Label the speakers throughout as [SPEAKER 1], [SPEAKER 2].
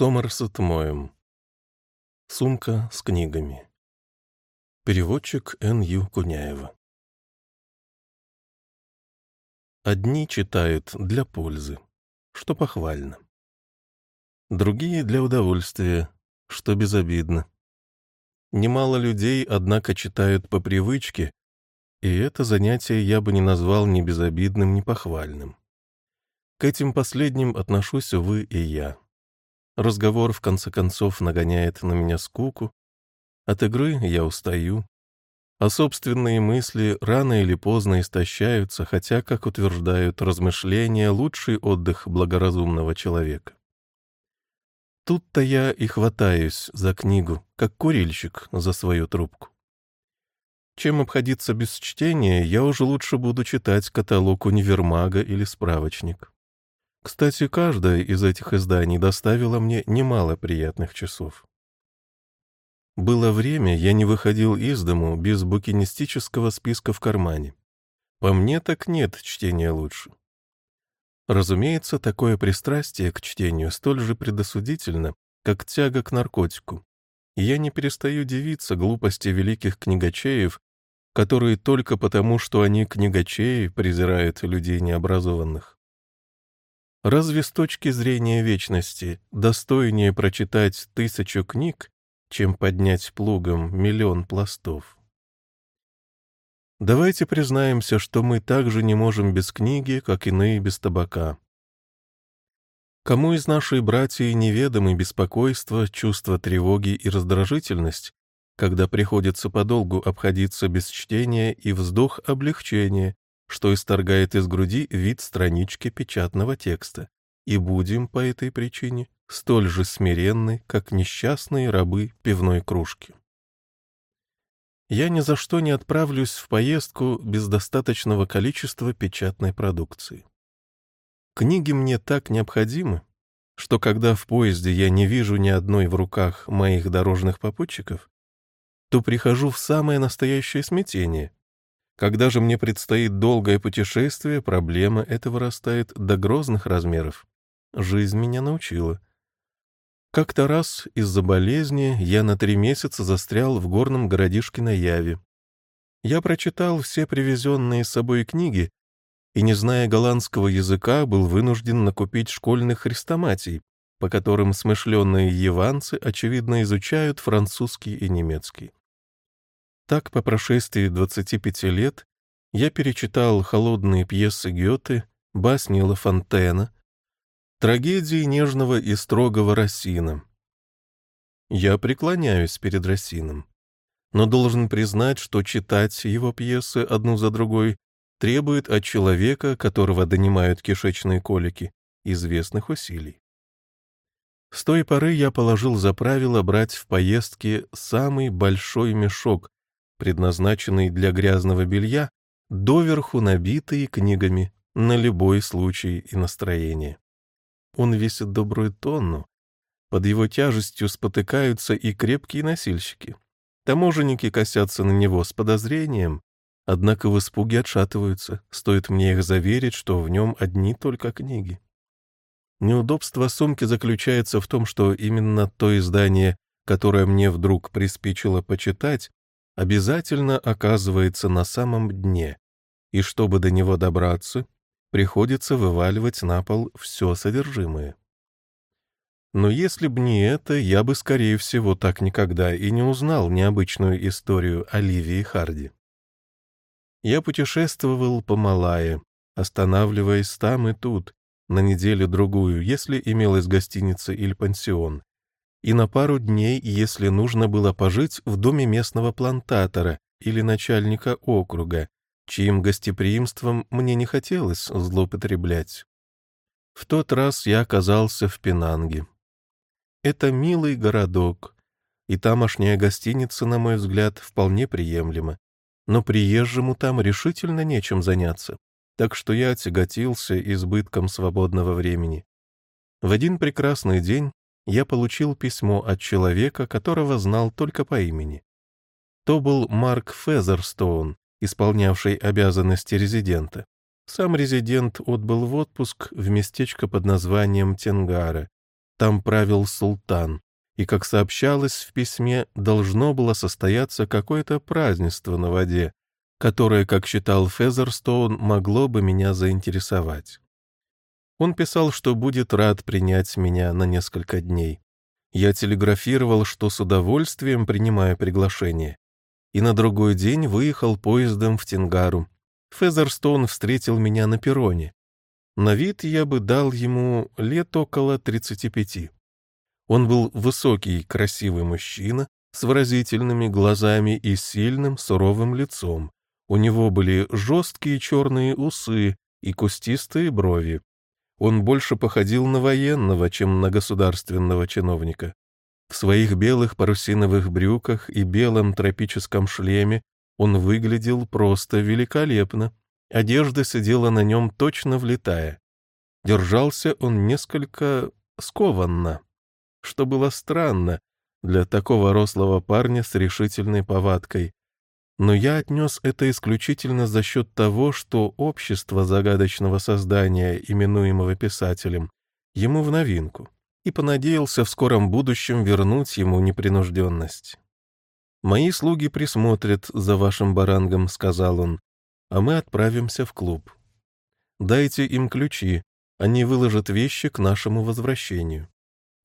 [SPEAKER 1] Сомерсет Моем. Сумка с книгами. Переводчик Н. Ю. Куняева. Одни читают для пользы, что похвально. Другие — для удовольствия, что безобидно. Немало людей, однако, читают по привычке, и это занятие я бы не назвал ни безобидным, ни похвальным. К этим последним отношусь, вы и я. Разговор, в конце концов, нагоняет на меня скуку. От игры я устаю. А собственные мысли рано или поздно истощаются, хотя, как утверждают размышления, лучший отдых благоразумного человека. Тут-то я и хватаюсь за книгу, как курильщик за свою трубку. Чем обходиться без чтения, я уже лучше буду читать каталог универмага или справочник. Кстати, каждое из этих изданий доставило мне немало приятных часов. Было время, я не выходил из дому без букинистического списка в кармане. По мне так нет чтения лучше. Разумеется, такое пристрастие к чтению столь же предосудительно, как тяга к наркотику. Я не перестаю дивиться глупости великих книгачеев, которые только потому, что они книгачеи, презирают людей необразованных. Разве с точки зрения вечности достойнее прочитать тысячу книг, чем поднять плугом миллион пластов? Давайте признаемся, что мы также не можем без книги, как иные без табака. Кому из нашей братьев неведомы беспокойство, чувство тревоги и раздражительность, когда приходится подолгу обходиться без чтения и вздох облегчения, что исторгает из груди вид странички печатного текста, и будем по этой причине столь же смиренны, как несчастные рабы пивной кружки. Я ни за что не отправлюсь в поездку без достаточного количества печатной продукции. Книги мне так необходимы, что когда в поезде я не вижу ни одной в руках моих дорожных попутчиков, то прихожу в самое настоящее смятение, когда же мне предстоит долгое путешествие, проблема эта вырастает до грозных размеров. Жизнь меня научила. Как-то раз из-за болезни я на три месяца застрял в горном городишке на Яве. Я прочитал все привезенные с собой книги и, не зная голландского языка, был вынужден накупить школьных хрестоматий, по которым смышленные яванцы, очевидно, изучают французский и немецкий. Так, по прошествии 25 лет, я перечитал холодные пьесы Гёте, басни Ла Фонтена, трагедии нежного и строгого Рассина. Я преклоняюсь перед Рассином, но должен признать, что читать его пьесы одну за другой требует от человека, которого донимают кишечные колики, известных усилий. С той поры я положил за правило брать в поездке самый большой мешок, предназначенный для грязного белья, доверху набитый книгами на любой случай и настроение. Он весит добрую тонну. Под его тяжестью спотыкаются и крепкие носильщики. Таможенники косятся на него с подозрением, однако в испуге отшатываются, стоит мне их заверить, что в нем одни только книги. Неудобство сумки заключается в том, что именно то издание, которое мне вдруг приспичило почитать, обязательно оказывается на самом дне, и чтобы до него добраться, приходится вываливать на пол все содержимое. Но если б не это, я бы, скорее всего, так никогда и не узнал необычную историю Оливии Харди. Я путешествовал по Малайе, останавливаясь там и тут, на неделю-другую, если имелась гостиница или пансион, и на пару дней, если нужно было пожить в доме местного плантатора или начальника округа, чьим гостеприимством мне не хотелось злоупотреблять. В тот раз я оказался в Пенанге. Это милый городок, и тамошняя гостиница, на мой взгляд, вполне приемлема, но приезжему там решительно нечем заняться, так что я тяготился избытком свободного времени. В один прекрасный день я получил письмо от человека, которого знал только по имени. То был Марк Фезерстоун, исполнявший обязанности резидента. Сам резидент отбыл в отпуск в местечко под названием Тенгара, там правил султан, и, как сообщалось в письме, должно было состояться какое-то празднество на воде, которое, как считал Фезерстоун, могло бы меня заинтересовать. Он писал, что будет рад принять меня на несколько дней. Я телеграфировал, что с удовольствием принимаю приглашение. И на другой день выехал поездом в Тингару. Фезерстоун встретил меня на перроне. На вид я бы дал ему лет около 35. Он был высокий, красивый мужчина с выразительными глазами и сильным, суровым лицом. У него были жесткие черные усы и кустистые брови. Он больше походил на военного, чем на государственного чиновника. В своих белых парусиновых брюках и белом тропическом шлеме он выглядел просто великолепно. Одежда сидела на нем точно влетая. Держался он несколько скованно, что было странно для такого рослого парня с решительной повадкой, но я отнес это исключительно за счет того, что общество загадочного создания, именуемого писателем, ему в новинку, и понадеялся в скором будущем вернуть ему непринужденность. «Мои слуги присмотрят за вашим барангом», — сказал он, — «а мы отправимся в клуб. Дайте им ключи, они выложат вещи к нашему возвращению».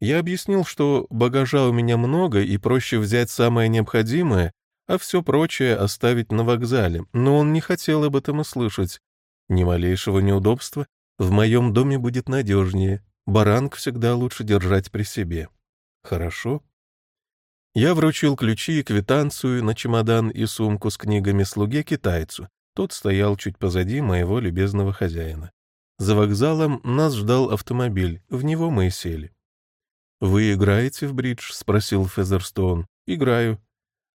[SPEAKER 1] Я объяснил, что багажа у меня много и проще взять самое необходимое, а все прочее оставить на вокзале, но он не хотел об этом и слышать. Ни малейшего неудобства, в моем доме будет надежнее, баранг всегда лучше держать при себе. Хорошо. Я вручил ключи и квитанцию на чемодан и сумку с книгами слуге китайцу. Тот стоял чуть позади моего любезного хозяина. За вокзалом нас ждал автомобиль, в него мы и сели. «Вы играете в бридж?» — спросил Фезерстоун. «Играю.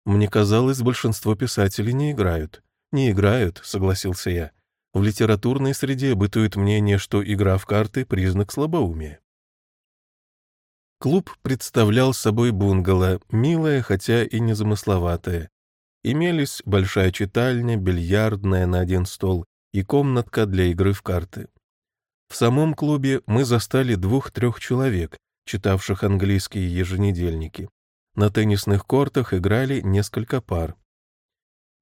[SPEAKER 1] Мне казалось, большинство писателей не играют. Не играют, согласился я. В литературной среде бытует мнение, что игра в карты — признак слабоумия. Клуб представлял собой бунгало, милое, хотя и незамысловатое. Имелись большая читальня, бильярдная на один стол и комнатка для игры в карты. В самом клубе мы застали двух-трех человек, читавших английские еженедельники. На теннисных кортах играли несколько пар.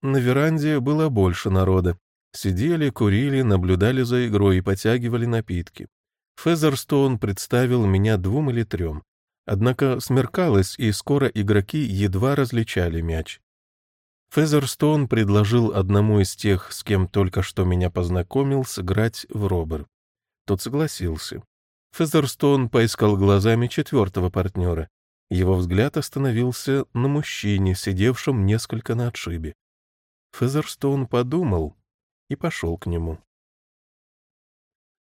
[SPEAKER 1] На веранде было больше народа. Сидели, курили, наблюдали за игрой и потягивали напитки. Фезерстоун представил меня двум или трем. Однако смеркалось, и скоро игроки едва различали мяч. Фезерстоун предложил одному из тех, с кем только что меня познакомил, сыграть в робер. Тот согласился. Фезерстоун поискал глазами четвертого партнера. Его взгляд остановился на мужчине, сидевшем несколько на отшибе. Фезерстоун подумал и пошел к нему.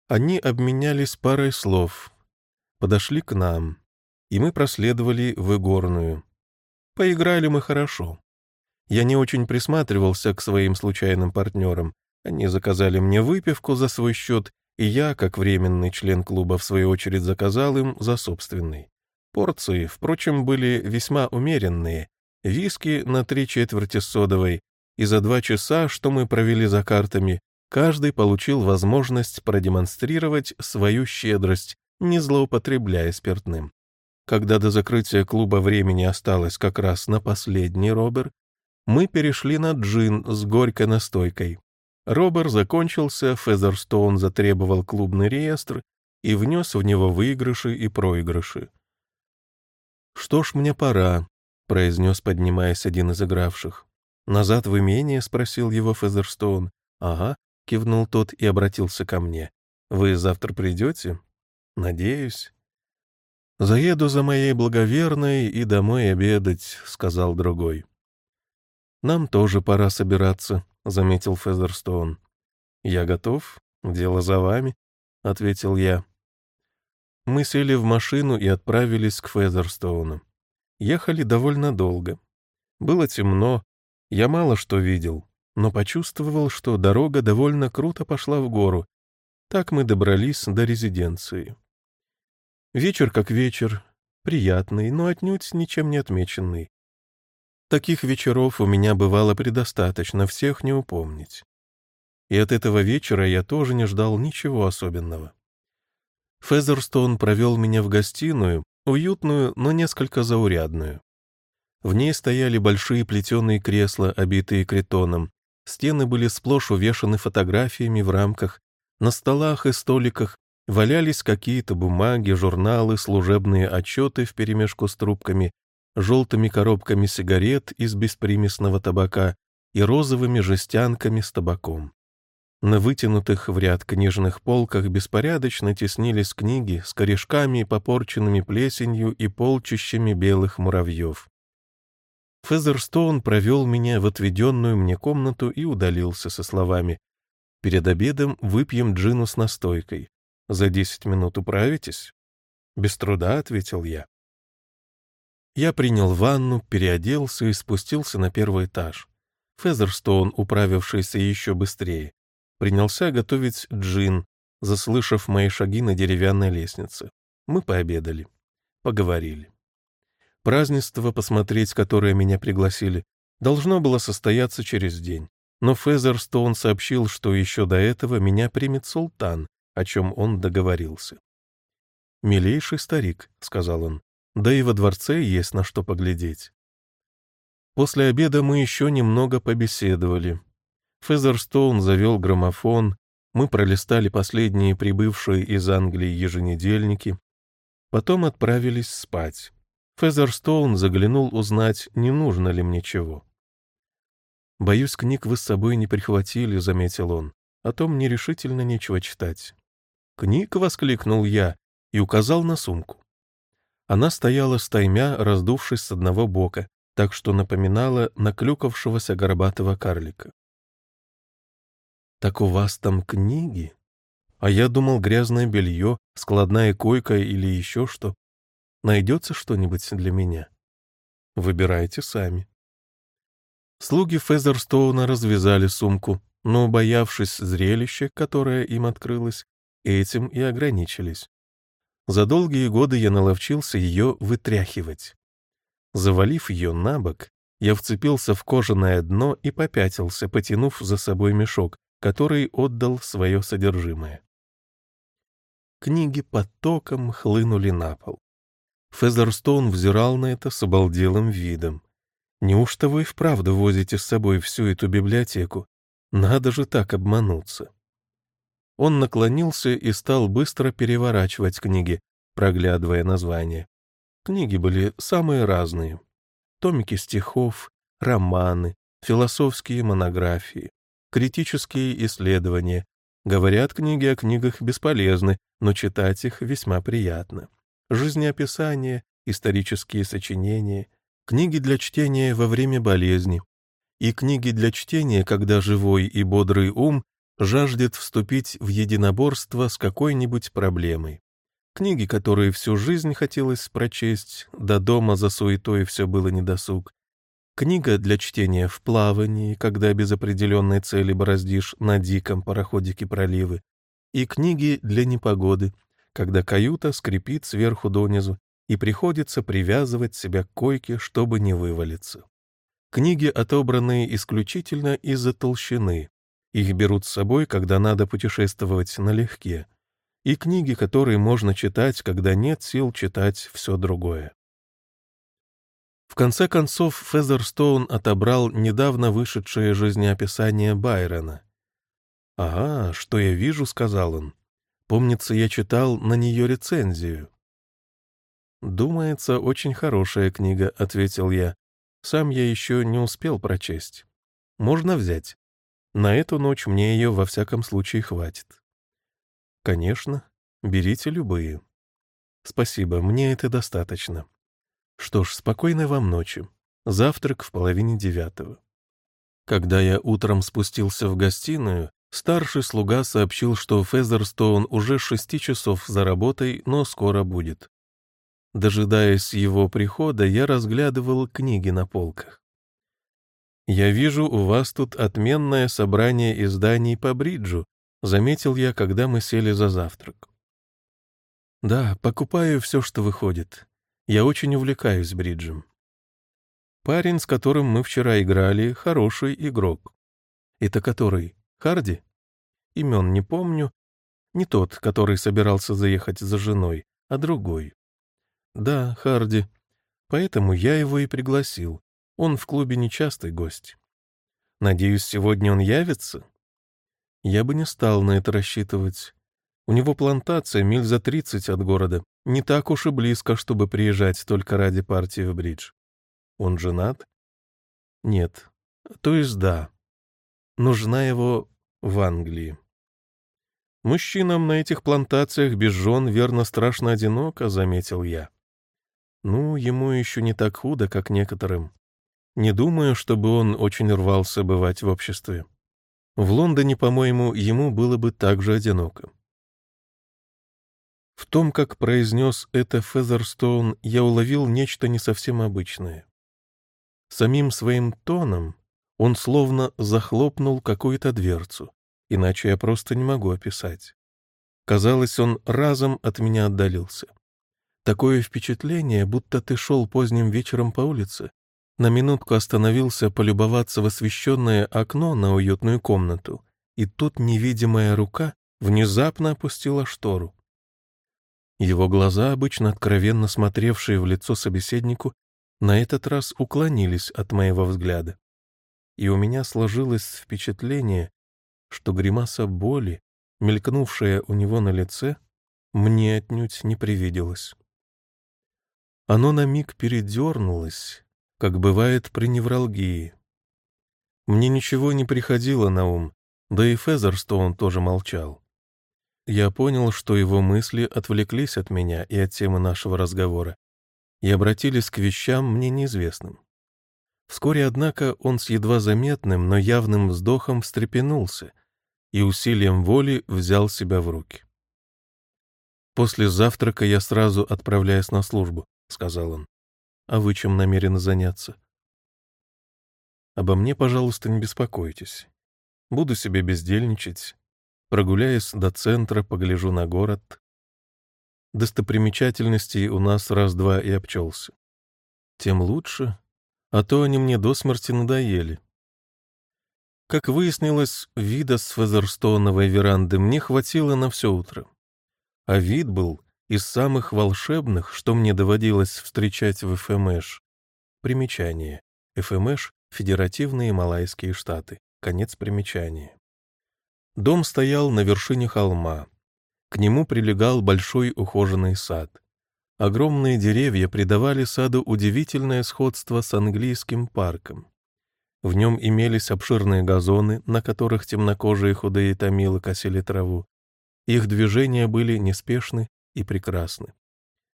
[SPEAKER 1] Они обменялись парой слов, подошли к нам, и мы проследовали в игорную. Поиграли мы хорошо. Я не очень присматривался к своим случайным партнерам. Они заказали мне выпивку за свой счет, и я, как временный член клуба, в свою очередь заказал им за собственный. Порции, впрочем, были весьма умеренные. Виски на три четверти содовой, и за два часа, что мы провели за картами, каждый получил возможность продемонстрировать свою щедрость, не злоупотребляя спиртным. Когда до закрытия клуба времени осталось как раз на последний робер, мы перешли на джин с горькой настойкой. Робер закончился, Фезерстоун затребовал клубный реестр и внес в него выигрыши и проигрыши. «Что ж, мне пора», — произнес, поднимаясь один из игравших. «Назад в имение?» — спросил его Фезерстоун. «Ага», — кивнул тот и обратился ко мне. «Вы завтра придете?» «Надеюсь». «Заеду за моей благоверной и домой обедать», — сказал другой. «Нам тоже пора собираться», — заметил Фезерстоун. «Я готов. Дело за вами», — ответил я. Мы сели в машину и отправились к Фезерстоуну. Ехали довольно долго. Было темно, я мало что видел, но почувствовал, что дорога довольно круто пошла в гору. Так мы добрались до резиденции. Вечер как вечер, приятный, но отнюдь ничем не отмеченный. Таких вечеров у меня бывало предостаточно, всех не упомнить. И от этого вечера я тоже не ждал ничего особенного. Фезерстоун провел меня в гостиную, уютную, но несколько заурядную. В ней стояли большие плетеные кресла, обитые критоном. Стены были сплошь увешаны фотографиями в рамках. На столах и столиках валялись какие-то бумаги, журналы, служебные отчеты вперемешку с трубками, желтыми коробками сигарет из беспримесного табака и розовыми жестянками с табаком. На вытянутых в ряд книжных полках беспорядочно теснились книги с корешками, попорченными плесенью и полчищами белых муравьев. Фезерстоун провел меня в отведенную мне комнату и удалился со словами «Перед обедом выпьем джину с настойкой. За десять минут управитесь?» «Без труда», — ответил я. Я принял ванну, переоделся и спустился на первый этаж. Фезерстоун, управившийся еще быстрее, принялся готовить джин, заслышав мои шаги на деревянной лестнице. Мы пообедали, поговорили. Празднество, посмотреть которое меня пригласили, должно было состояться через день. Но Фезерстоун сообщил, что еще до этого меня примет султан, о чем он договорился. «Милейший старик», — сказал он, — «да и во дворце есть на что поглядеть». После обеда мы еще немного побеседовали, Фезерстоун завел граммофон, мы пролистали последние прибывшие из Англии еженедельники, потом отправились спать. Фезерстоун заглянул узнать, не нужно ли мне чего. «Боюсь, книг вы с собой не прихватили», — заметил он, «а то мне решительно нечего читать». «Книг?» — воскликнул я и указал на сумку. Она стояла стаймя, раздувшись с одного бока, так что напоминала наклюкавшегося горбатого карлика. «Так у вас там книги?» А я думал, грязное белье, складная койка или еще что. Найдется что-нибудь для меня? Выбирайте сами. Слуги Фезерстоуна развязали сумку, но, боявшись зрелища, которое им открылось, этим и ограничились. За долгие годы я наловчился ее вытряхивать. Завалив ее на бок, я вцепился в кожаное дно и попятился, потянув за собой мешок, который отдал свое содержимое. Книги потоком хлынули на пол. Фезерстоун взирал на это с обалделым видом. «Неужто вы вправду возите с собой всю эту библиотеку? Надо же так обмануться!» Он наклонился и стал быстро переворачивать книги, проглядывая названия. Книги были самые разные. Томики стихов, романы, философские монографии, критические исследования. Говорят, книги о книгах бесполезны, но читать их весьма приятно. Жизнеописания, исторические сочинения, книги для чтения во время болезни и книги для чтения, когда живой и бодрый ум жаждет вступить в единоборство с какой-нибудь проблемой. Книги, которые всю жизнь хотелось прочесть, до дома за суетой все было недосуг, Книга для чтения в плавании, когда без определенной цели бороздишь на диком пароходике проливы. И книги для непогоды, когда каюта скрипит сверху донизу и приходится привязывать себя к койке, чтобы не вывалиться. Книги, отобранные исключительно из-за толщины. Их берут с собой, когда надо путешествовать налегке. И книги, которые можно читать, когда нет сил читать все другое. В конце концов, Фезерстоун отобрал недавно вышедшее жизнеописание Байрона. «Ага, что я вижу», — сказал он. «Помнится, я читал на нее рецензию». «Думается, очень хорошая книга», — ответил я. «Сам я еще не успел прочесть. Можно взять. На эту ночь мне ее во всяком случае хватит». «Конечно, берите любые». «Спасибо, мне это достаточно». Что ж, спокойной вам ночи. Завтрак в половине девятого. Когда я утром спустился в гостиную, старший слуга сообщил, что Фезерстоун уже шести часов за работой, но скоро будет. Дожидаясь его прихода, я разглядывал книги на полках. «Я вижу, у вас тут отменное собрание изданий по бриджу», заметил я, когда мы сели за завтрак. «Да, покупаю все, что выходит. Я очень увлекаюсь бриджем. Парень, с которым мы вчера играли, хороший игрок. Это который? Харди? Имен не помню. Не тот, который собирался заехать за женой, а другой. Да, Харди. Поэтому я его и пригласил. Он в клубе нечастый гость. Надеюсь, сегодня он явится? Я бы не стал на это рассчитывать. У него плантация миль за тридцать от города. Не так уж и близко, чтобы приезжать только ради партии в бридж. Он женат? Нет. То есть да. Нужна его в Англии. Мужчинам на этих плантациях без жен верно страшно одиноко, заметил я. Ну, ему еще не так худо, как некоторым. Не думаю, чтобы он очень рвался бывать в обществе. В Лондоне, по-моему, ему было бы так же одиноко. В том, как произнес это Фезерстоун, я уловил нечто не совсем обычное. Самим своим тоном он словно захлопнул какую-то дверцу, иначе я просто не могу описать. Казалось, он разом от меня отдалился. Такое впечатление, будто ты шел поздним вечером по улице, на минутку остановился полюбоваться в освещенное окно на уютную комнату, и тут невидимая рука внезапно опустила штору. Его глаза, обычно откровенно смотревшие в лицо собеседнику, на этот раз уклонились от моего взгляда. И у меня сложилось впечатление, что гримаса боли, мелькнувшая у него на лице, мне отнюдь не привиделась. Оно на миг передернулось, как бывает при невралгии. Мне ничего не приходило на ум, да и Фезерстоун тоже молчал. Я понял, что его мысли отвлеклись от меня и от темы нашего разговора и обратились к вещам мне неизвестным. Вскоре, однако, он с едва заметным, но явным вздохом встрепенулся и усилием воли взял себя в руки. «После завтрака я сразу отправляюсь на службу», — сказал он. «А вы чем намерены заняться?» «Обо мне, пожалуйста, не беспокойтесь. Буду себе бездельничать. Прогуляюсь до центра, погляжу на город. Достопримечательностей у нас раз-два и обчелся. Тем лучше, а то они мне до смерти надоели. Как выяснилось, вида с Фезерстоуновой веранды мне хватило на все утро. А вид был из самых волшебных, что мне доводилось встречать в ФМШ. Примечание. ФМШ — Федеративные Малайские Штаты. Конец примечания. Дом стоял на вершине холма. К нему прилегал большой ухоженный сад. Огромные деревья придавали саду удивительное сходство с английским парком. В нем имелись обширные газоны, на которых темнокожие худые томилы косили траву. Их движения были неспешны и прекрасны.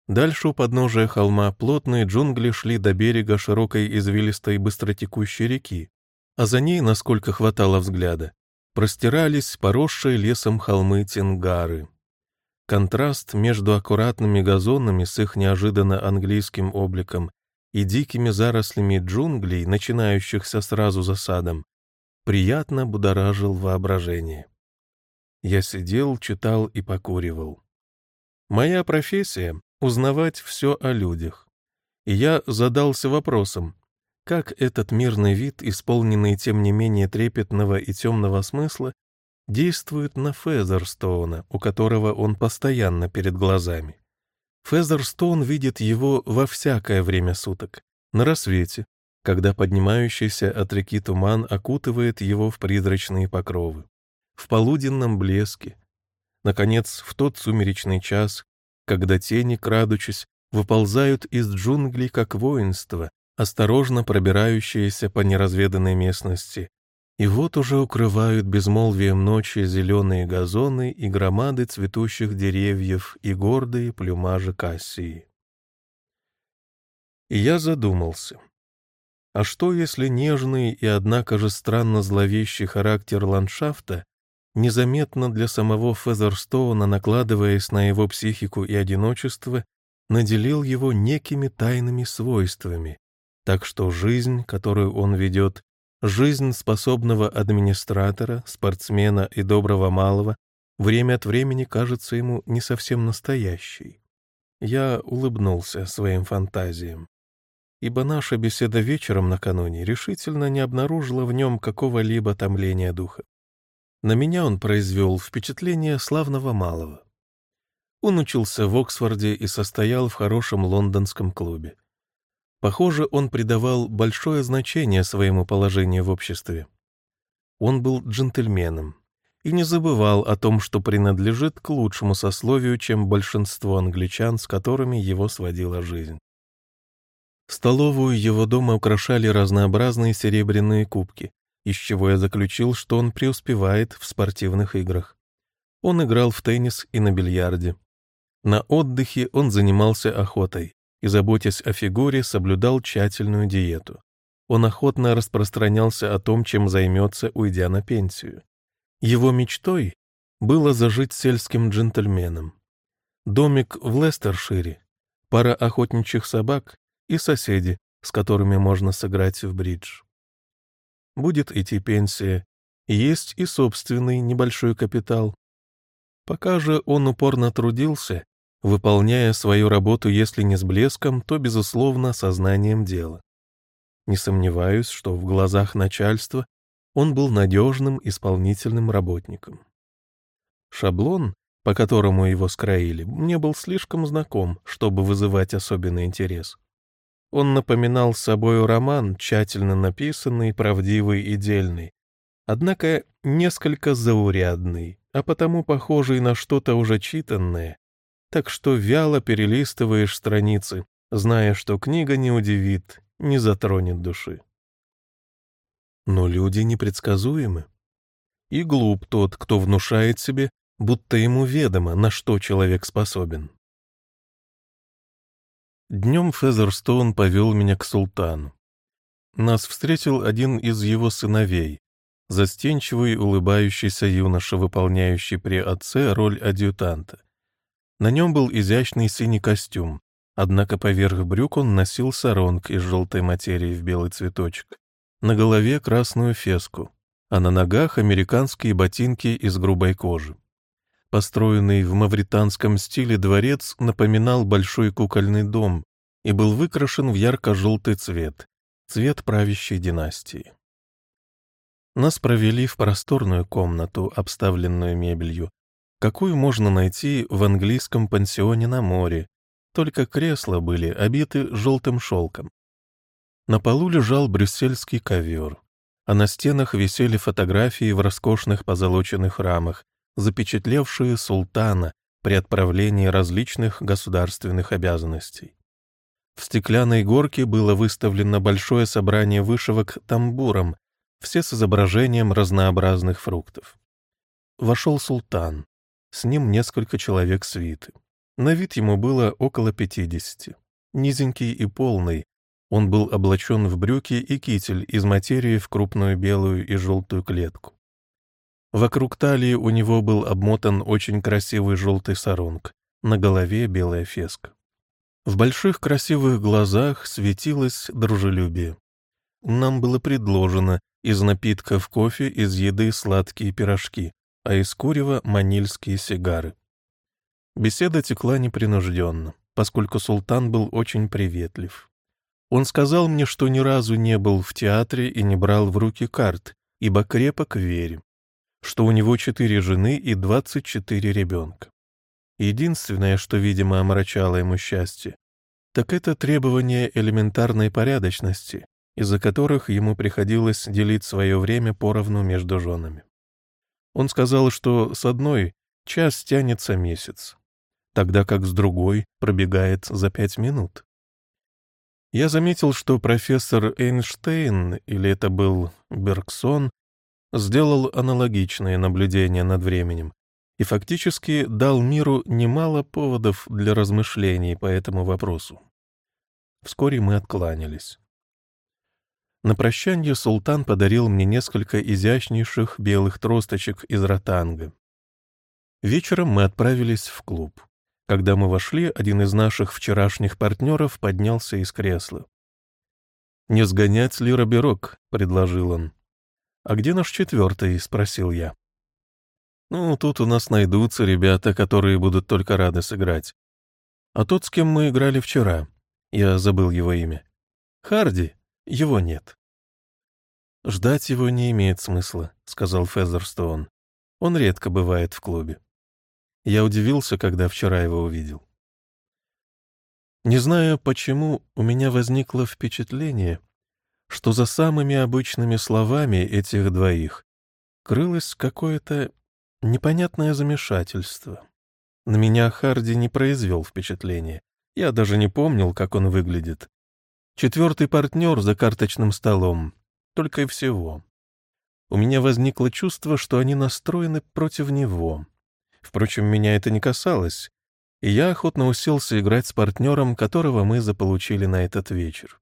[SPEAKER 1] Дальше у подножия холма плотные джунгли шли до берега широкой извилистой быстротекущей реки, а за ней, насколько хватало взгляда, простирались поросшие лесом холмы Тенгары. Контраст между аккуратными газонами с их неожиданно английским обликом и дикими зарослями джунглей, начинающихся сразу за садом, приятно будоражил воображение. Я сидел, читал и покуривал. Моя профессия — узнавать все о людях. И я задался вопросом, как этот мирный вид, исполненный тем не менее трепетного и темного смысла, действует на Фезерстоуна, у которого он постоянно перед глазами. Фезерстоун видит его во всякое время суток, на рассвете, когда поднимающийся от реки туман окутывает его в призрачные покровы, в полуденном блеске, наконец, в тот сумеречный час, когда тени, крадучись, выползают из джунглей как воинство, осторожно пробирающиеся по неразведанной местности, и вот уже укрывают безмолвием ночи зеленые газоны и громады цветущих деревьев и гордые плюмажи Кассии. И я задумался. А что, если нежный и, однако же, странно зловещий характер ландшафта незаметно для самого Фезерстоуна, накладываясь на его психику и одиночество, наделил его некими тайными свойствами, так что жизнь, которую он ведет, жизнь способного администратора, спортсмена и доброго малого, время от времени кажется ему не совсем настоящей. Я улыбнулся своим фантазиям, ибо наша беседа вечером накануне решительно не обнаружила в нем какого-либо томления духа. На меня он произвел впечатление славного малого. Он учился в Оксфорде и состоял в хорошем лондонском клубе. Похоже, он придавал большое значение своему положению в обществе. Он был джентльменом и не забывал о том, что принадлежит к лучшему сословию, чем большинство англичан, с которыми его сводила жизнь. Столовую его дома украшали разнообразные серебряные кубки, из чего я заключил, что он преуспевает в спортивных играх. Он играл в теннис и на бильярде. На отдыхе он занимался охотой и, заботясь о фигуре, соблюдал тщательную диету. Он охотно распространялся о том, чем займется, уйдя на пенсию. Его мечтой было зажить сельским джентльменом. Домик в Лестершире, пара охотничьих собак и соседи, с которыми можно сыграть в бридж будет идти пенсия, есть и собственный небольшой капитал. Пока же он упорно трудился, выполняя свою работу, если не с блеском, то, безусловно, сознанием дела. Не сомневаюсь, что в глазах начальства он был надежным исполнительным работником. Шаблон, по которому его скроили, мне был слишком знаком, чтобы вызывать особенный интерес. Он напоминал собой роман, тщательно написанный, правдивый и дельный, однако несколько заурядный, а потому похожий на что-то уже читанное, так что вяло перелистываешь страницы, зная, что книга не удивит, не затронет души. Но люди непредсказуемы. И глуп тот, кто внушает себе, будто ему ведомо, на что человек способен. Днем Фезерстоун повел меня к султану. Нас встретил один из его сыновей, застенчивый, улыбающийся юноша, выполняющий при отце роль адъютанта. На нем был изящный синий костюм, однако поверх брюк он носил саронг из желтой материи в белый цветочек, на голове красную феску, а на ногах американские ботинки из грубой кожи. Построенный в мавританском стиле дворец напоминал большой кукольный дом и был выкрашен в ярко-желтый цвет, цвет правящей династии. Нас провели в просторную комнату, обставленную мебелью, какую можно найти в английском пансионе на море, только кресла были обиты желтым шелком. На полу лежал брюссельский ковер, а на стенах висели фотографии в роскошных позолоченных рамах, запечатлевшие султана при отправлении различных государственных обязанностей. В стеклянной горке было выставлено большое собрание вышивок тамбуром, все с изображением разнообразных фруктов. Вошел султан, с ним несколько человек свиты. На вид ему было около пятидесяти. Низенький и полный, он был облачен в брюки и китель из материи в крупную белую и желтую клетку. Вокруг талии у него был обмотан очень красивый желтый саронг, на голове белая феска. В больших красивых глазах светилось дружелюбие. Нам было предложено из напитков кофе, из еды сладкие пирожки, а из курева манильские сигары. Беседа текла непринужденно, поскольку султан был очень приветлив. Он сказал мне, что ни разу не был в театре и не брал в руки карт, ибо крепок в вере что у него четыре жены и двадцать четыре ребенка. Единственное, что, видимо, омрачало ему счастье, так это требование элементарной порядочности, из-за которых ему приходилось делить свое время поровну между женами. Он сказал, что с одной час тянется месяц, тогда как с другой пробегает за пять минут. Я заметил, что профессор Эйнштейн, или это был Бергсон, сделал аналогичные наблюдения над временем и фактически дал миру немало поводов для размышлений по этому вопросу. Вскоре мы откланялись. На прощание султан подарил мне несколько изящнейших белых тросточек из ротанга. Вечером мы отправились в клуб. Когда мы вошли, один из наших вчерашних партнеров поднялся из кресла. «Не сгонять ли Роберок?» — предложил он. «А где наш четвертый?» — спросил я. «Ну, тут у нас найдутся ребята, которые будут только рады сыграть. А тот, с кем мы играли вчера, я забыл его имя. Харди, его нет». «Ждать его не имеет смысла», — сказал Фезерстоун. Он редко бывает в клубе. Я удивился, когда вчера его увидел. Не знаю почему, у меня возникло впечатление, что за самыми обычными словами этих двоих крылось какое-то непонятное замешательство. На меня Харди не произвел впечатления. Я даже не помнил, как он выглядит. Четвертый партнер за карточным столом. Только и всего. У меня возникло чувство, что они настроены против него. Впрочем, меня это не касалось, и я охотно уселся играть с партнером, которого мы заполучили на этот вечер.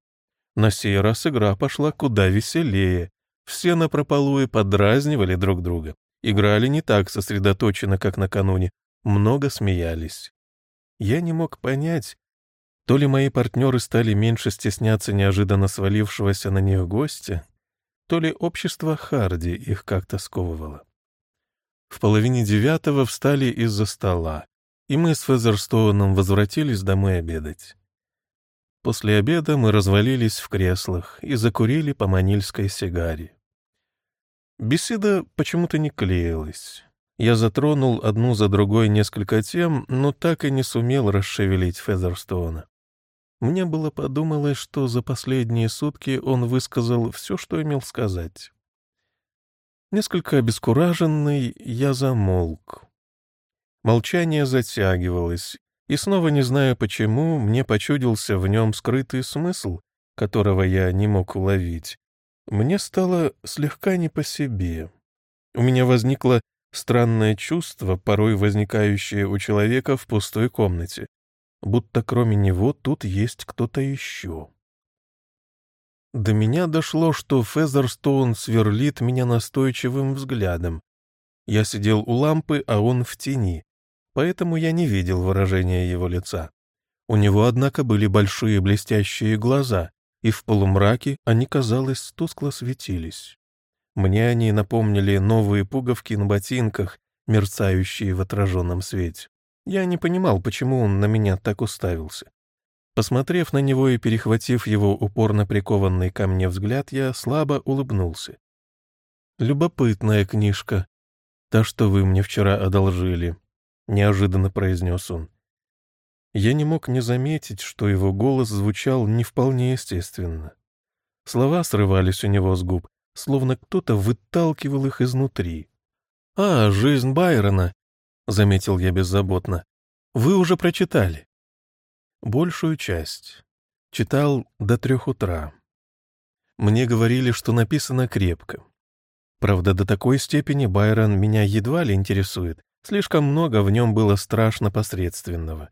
[SPEAKER 1] На сей раз игра пошла куда веселее. Все напропалуе подразнивали друг друга. Играли не так сосредоточенно, как накануне. Много смеялись. Я не мог понять, то ли мои партнеры стали меньше стесняться неожиданно свалившегося на них гостя, то ли общество Харди их как-то сковывало. В половине девятого встали из-за стола, и мы с Фезерстоуном возвратились домой обедать. После обеда мы развалились в креслах и закурили по манильской сигаре. Беседа почему-то не клеилась. Я затронул одну за другой несколько тем, но так и не сумел расшевелить Фезерстоуна. Мне было подумалось, что за последние сутки он высказал все, что имел сказать. Несколько обескураженный, я замолк. Молчание затягивалось, и снова не знаю почему, мне почудился в нем скрытый смысл, которого я не мог уловить. Мне стало слегка не по себе. У меня возникло странное чувство, порой возникающее у человека в пустой комнате будто кроме него тут есть кто-то еще. До меня дошло, что Фезерстоун сверлит меня настойчивым взглядом. Я сидел у лампы, а он в тени, поэтому я не видел выражения его лица. У него, однако, были большие блестящие глаза, и в полумраке они, казалось, тускло светились. Мне они напомнили новые пуговки на ботинках, мерцающие в отраженном свете. Я не понимал, почему он на меня так уставился. Посмотрев на него и перехватив его упорно прикованный ко мне взгляд, я слабо улыбнулся. «Любопытная книжка. Та, что вы мне вчера одолжили», — неожиданно произнес он. Я не мог не заметить, что его голос звучал не вполне естественно. Слова срывались у него с губ, словно кто-то выталкивал их изнутри. «А, жизнь Байрона», — заметил я беззаботно. «Вы уже прочитали?» «Большую часть. Читал до трех утра. Мне говорили, что написано крепко. Правда, до такой степени Байрон меня едва ли интересует. Слишком много в нем было страшно посредственного.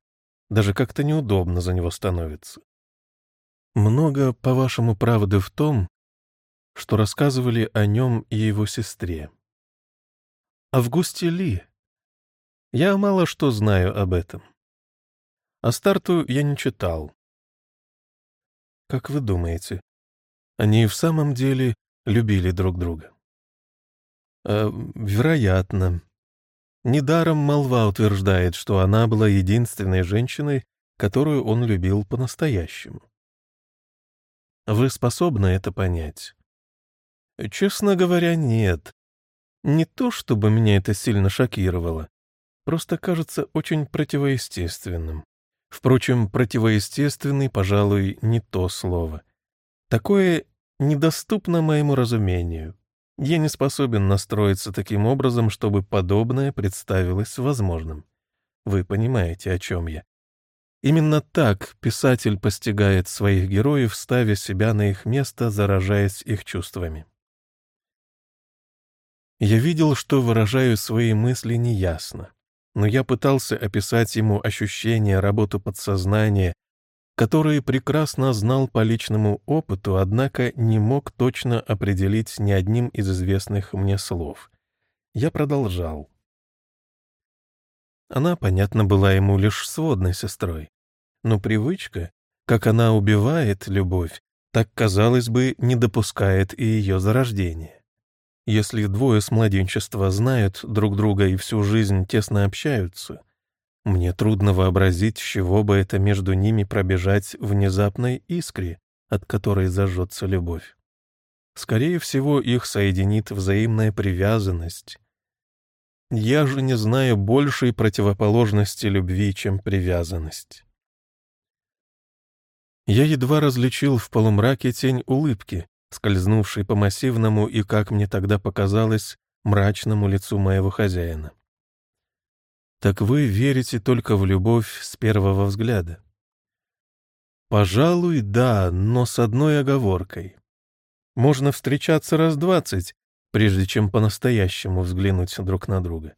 [SPEAKER 1] Даже как-то неудобно за него становится. Много, по-вашему, правды в том, что рассказывали о нем и его сестре. Августе Ли, я мало что знаю об этом. А старту я не читал. Как вы думаете, они в самом деле любили друг друга? Э, вероятно. Недаром молва утверждает, что она была единственной женщиной, которую он любил по-настоящему. Вы способны это понять? Честно говоря, нет. Не то, чтобы меня это сильно шокировало просто кажется очень противоестественным. Впрочем, противоестественный, пожалуй, не то слово. Такое недоступно моему разумению. Я не способен настроиться таким образом, чтобы подобное представилось возможным. Вы понимаете, о чем я. Именно так писатель постигает своих героев, ставя себя на их место, заражаясь их чувствами. Я видел, что выражаю свои мысли неясно но я пытался описать ему ощущения, работу подсознания, которые прекрасно знал по личному опыту, однако не мог точно определить ни одним из известных мне слов. Я продолжал. Она, понятно, была ему лишь сводной сестрой, но привычка, как она убивает любовь, так, казалось бы, не допускает и ее зарождения. Если двое с младенчества знают друг друга и всю жизнь тесно общаются, мне трудно вообразить, чего бы это между ними пробежать внезапной искре, от которой зажжется любовь. Скорее всего, их соединит взаимная привязанность. Я же не знаю большей противоположности любви, чем привязанность. Я едва различил в полумраке тень улыбки, скользнувшей по массивному и, как мне тогда показалось, мрачному лицу моего хозяина. «Так вы верите только в любовь с первого взгляда?» «Пожалуй, да, но с одной оговоркой. Можно встречаться раз двадцать, прежде чем по-настоящему взглянуть друг на друга.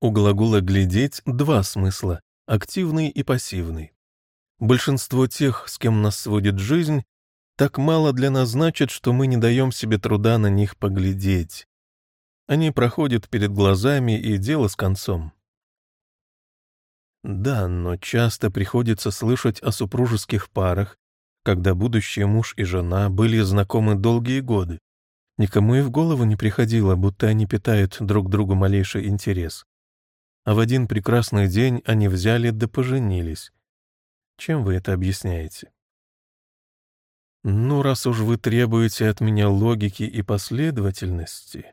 [SPEAKER 1] У глагола «глядеть» два смысла — активный и пассивный. Большинство тех, с кем нас сводит жизнь, так мало для нас значит, что мы не даем себе труда на них поглядеть. Они проходят перед глазами, и дело с концом. Да, но часто приходится слышать о супружеских парах, когда будущий муж и жена были знакомы долгие годы. Никому и в голову не приходило, будто они питают друг другу малейший интерес. А в один прекрасный день они взяли да поженились. Чем вы это объясняете? Ну, раз уж вы требуете от меня логики и последовательности,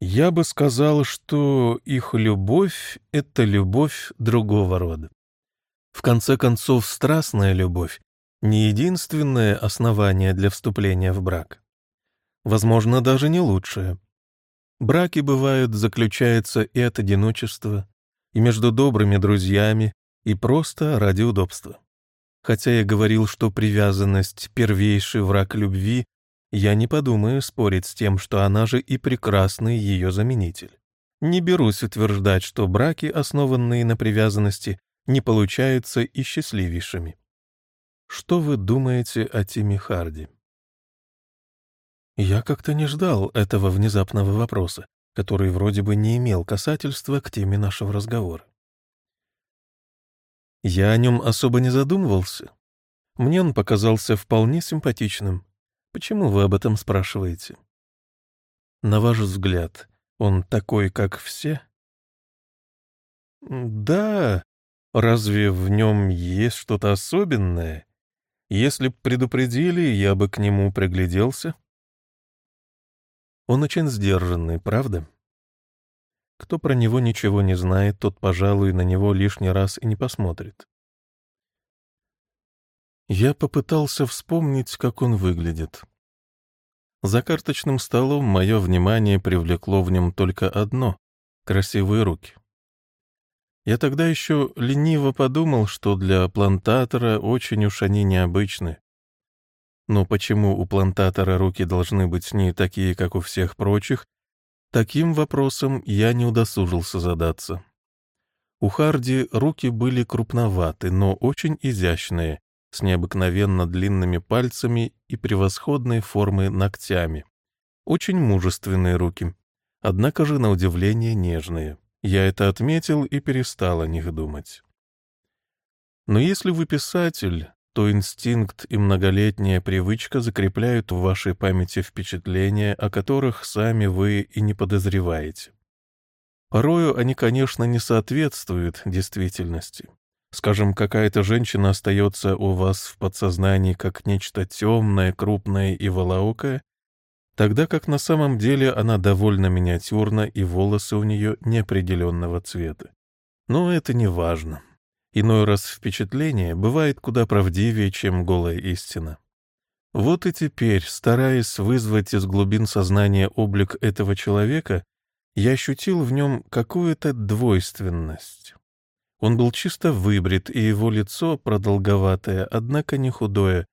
[SPEAKER 1] я бы сказал, что их любовь — это любовь другого рода. В конце концов, страстная любовь — не единственное основание для вступления в брак возможно, даже не лучшее. Браки, бывают, заключаются и от одиночества, и между добрыми друзьями, и просто ради удобства. Хотя я говорил, что привязанность — первейший враг любви, я не подумаю спорить с тем, что она же и прекрасный ее заменитель. Не берусь утверждать, что браки, основанные на привязанности, не получаются и счастливейшими. Что вы думаете о Тиме Харди? Я как-то не ждал этого внезапного вопроса, который вроде бы не имел касательства к теме нашего разговора. Я о нем особо не задумывался. Мне он показался вполне симпатичным. Почему вы об этом спрашиваете? На ваш взгляд, он такой, как все? Да, разве в нем есть что-то особенное? Если б предупредили, я бы к нему пригляделся. Он очень сдержанный, правда? Кто про него ничего не знает, тот, пожалуй, на него лишний раз и не посмотрит. Я попытался вспомнить, как он выглядит. За карточным столом мое внимание привлекло в нем только одно — красивые руки. Я тогда еще лениво подумал, что для плантатора очень уж они необычны. Но почему у плантатора руки должны быть не такие, как у всех прочих, таким вопросом я не удосужился задаться. У Харди руки были крупноваты, но очень изящные, с необыкновенно длинными пальцами и превосходной формы ногтями. Очень мужественные руки, однако же, на удивление, нежные. Я это отметил и перестал о них думать. Но если вы писатель, то инстинкт и многолетняя привычка закрепляют в вашей памяти впечатления, о которых сами вы и не подозреваете. Порою они, конечно, не соответствуют действительности. Скажем, какая-то женщина остается у вас в подсознании как нечто темное, крупное и волоокое, тогда как на самом деле она довольно миниатюрна и волосы у нее неопределенного цвета. Но это не важно. Иной раз впечатление бывает куда правдивее, чем голая истина. Вот и теперь, стараясь вызвать из глубин сознания облик этого человека, я ощутил в нем какую-то двойственность. Он был чисто выбрит, и его лицо, продолговатое, однако не худое,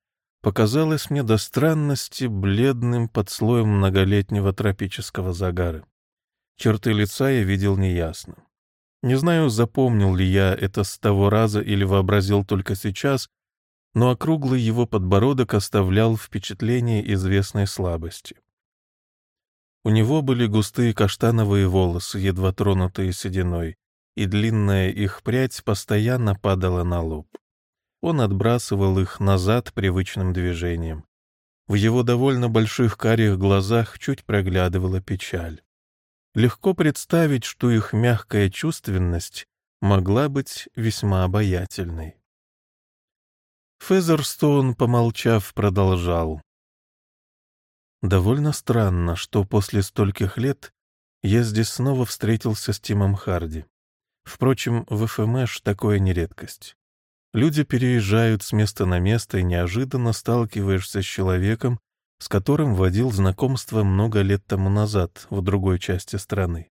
[SPEAKER 1] показалось мне до странности бледным под слоем многолетнего тропического загара. Черты лица я видел неясно. Не знаю, запомнил ли я это с того раза или вообразил только сейчас, но округлый его подбородок оставлял впечатление известной слабости. У него были густые каштановые волосы, едва тронутые сединой, и длинная их прядь постоянно падала на лоб. Он отбрасывал их назад привычным движением. В его довольно больших карих глазах чуть проглядывала печаль. Легко представить, что их мягкая чувственность могла быть весьма обаятельной. Фезерстоун, помолчав, продолжал. Довольно странно, что после стольких лет я здесь снова встретился с Тимом Харди. Впрочем, в ФМШ такое не редкость. Люди переезжают с места на место и неожиданно сталкиваешься с человеком, с которым водил знакомство много лет тому назад в другой части страны.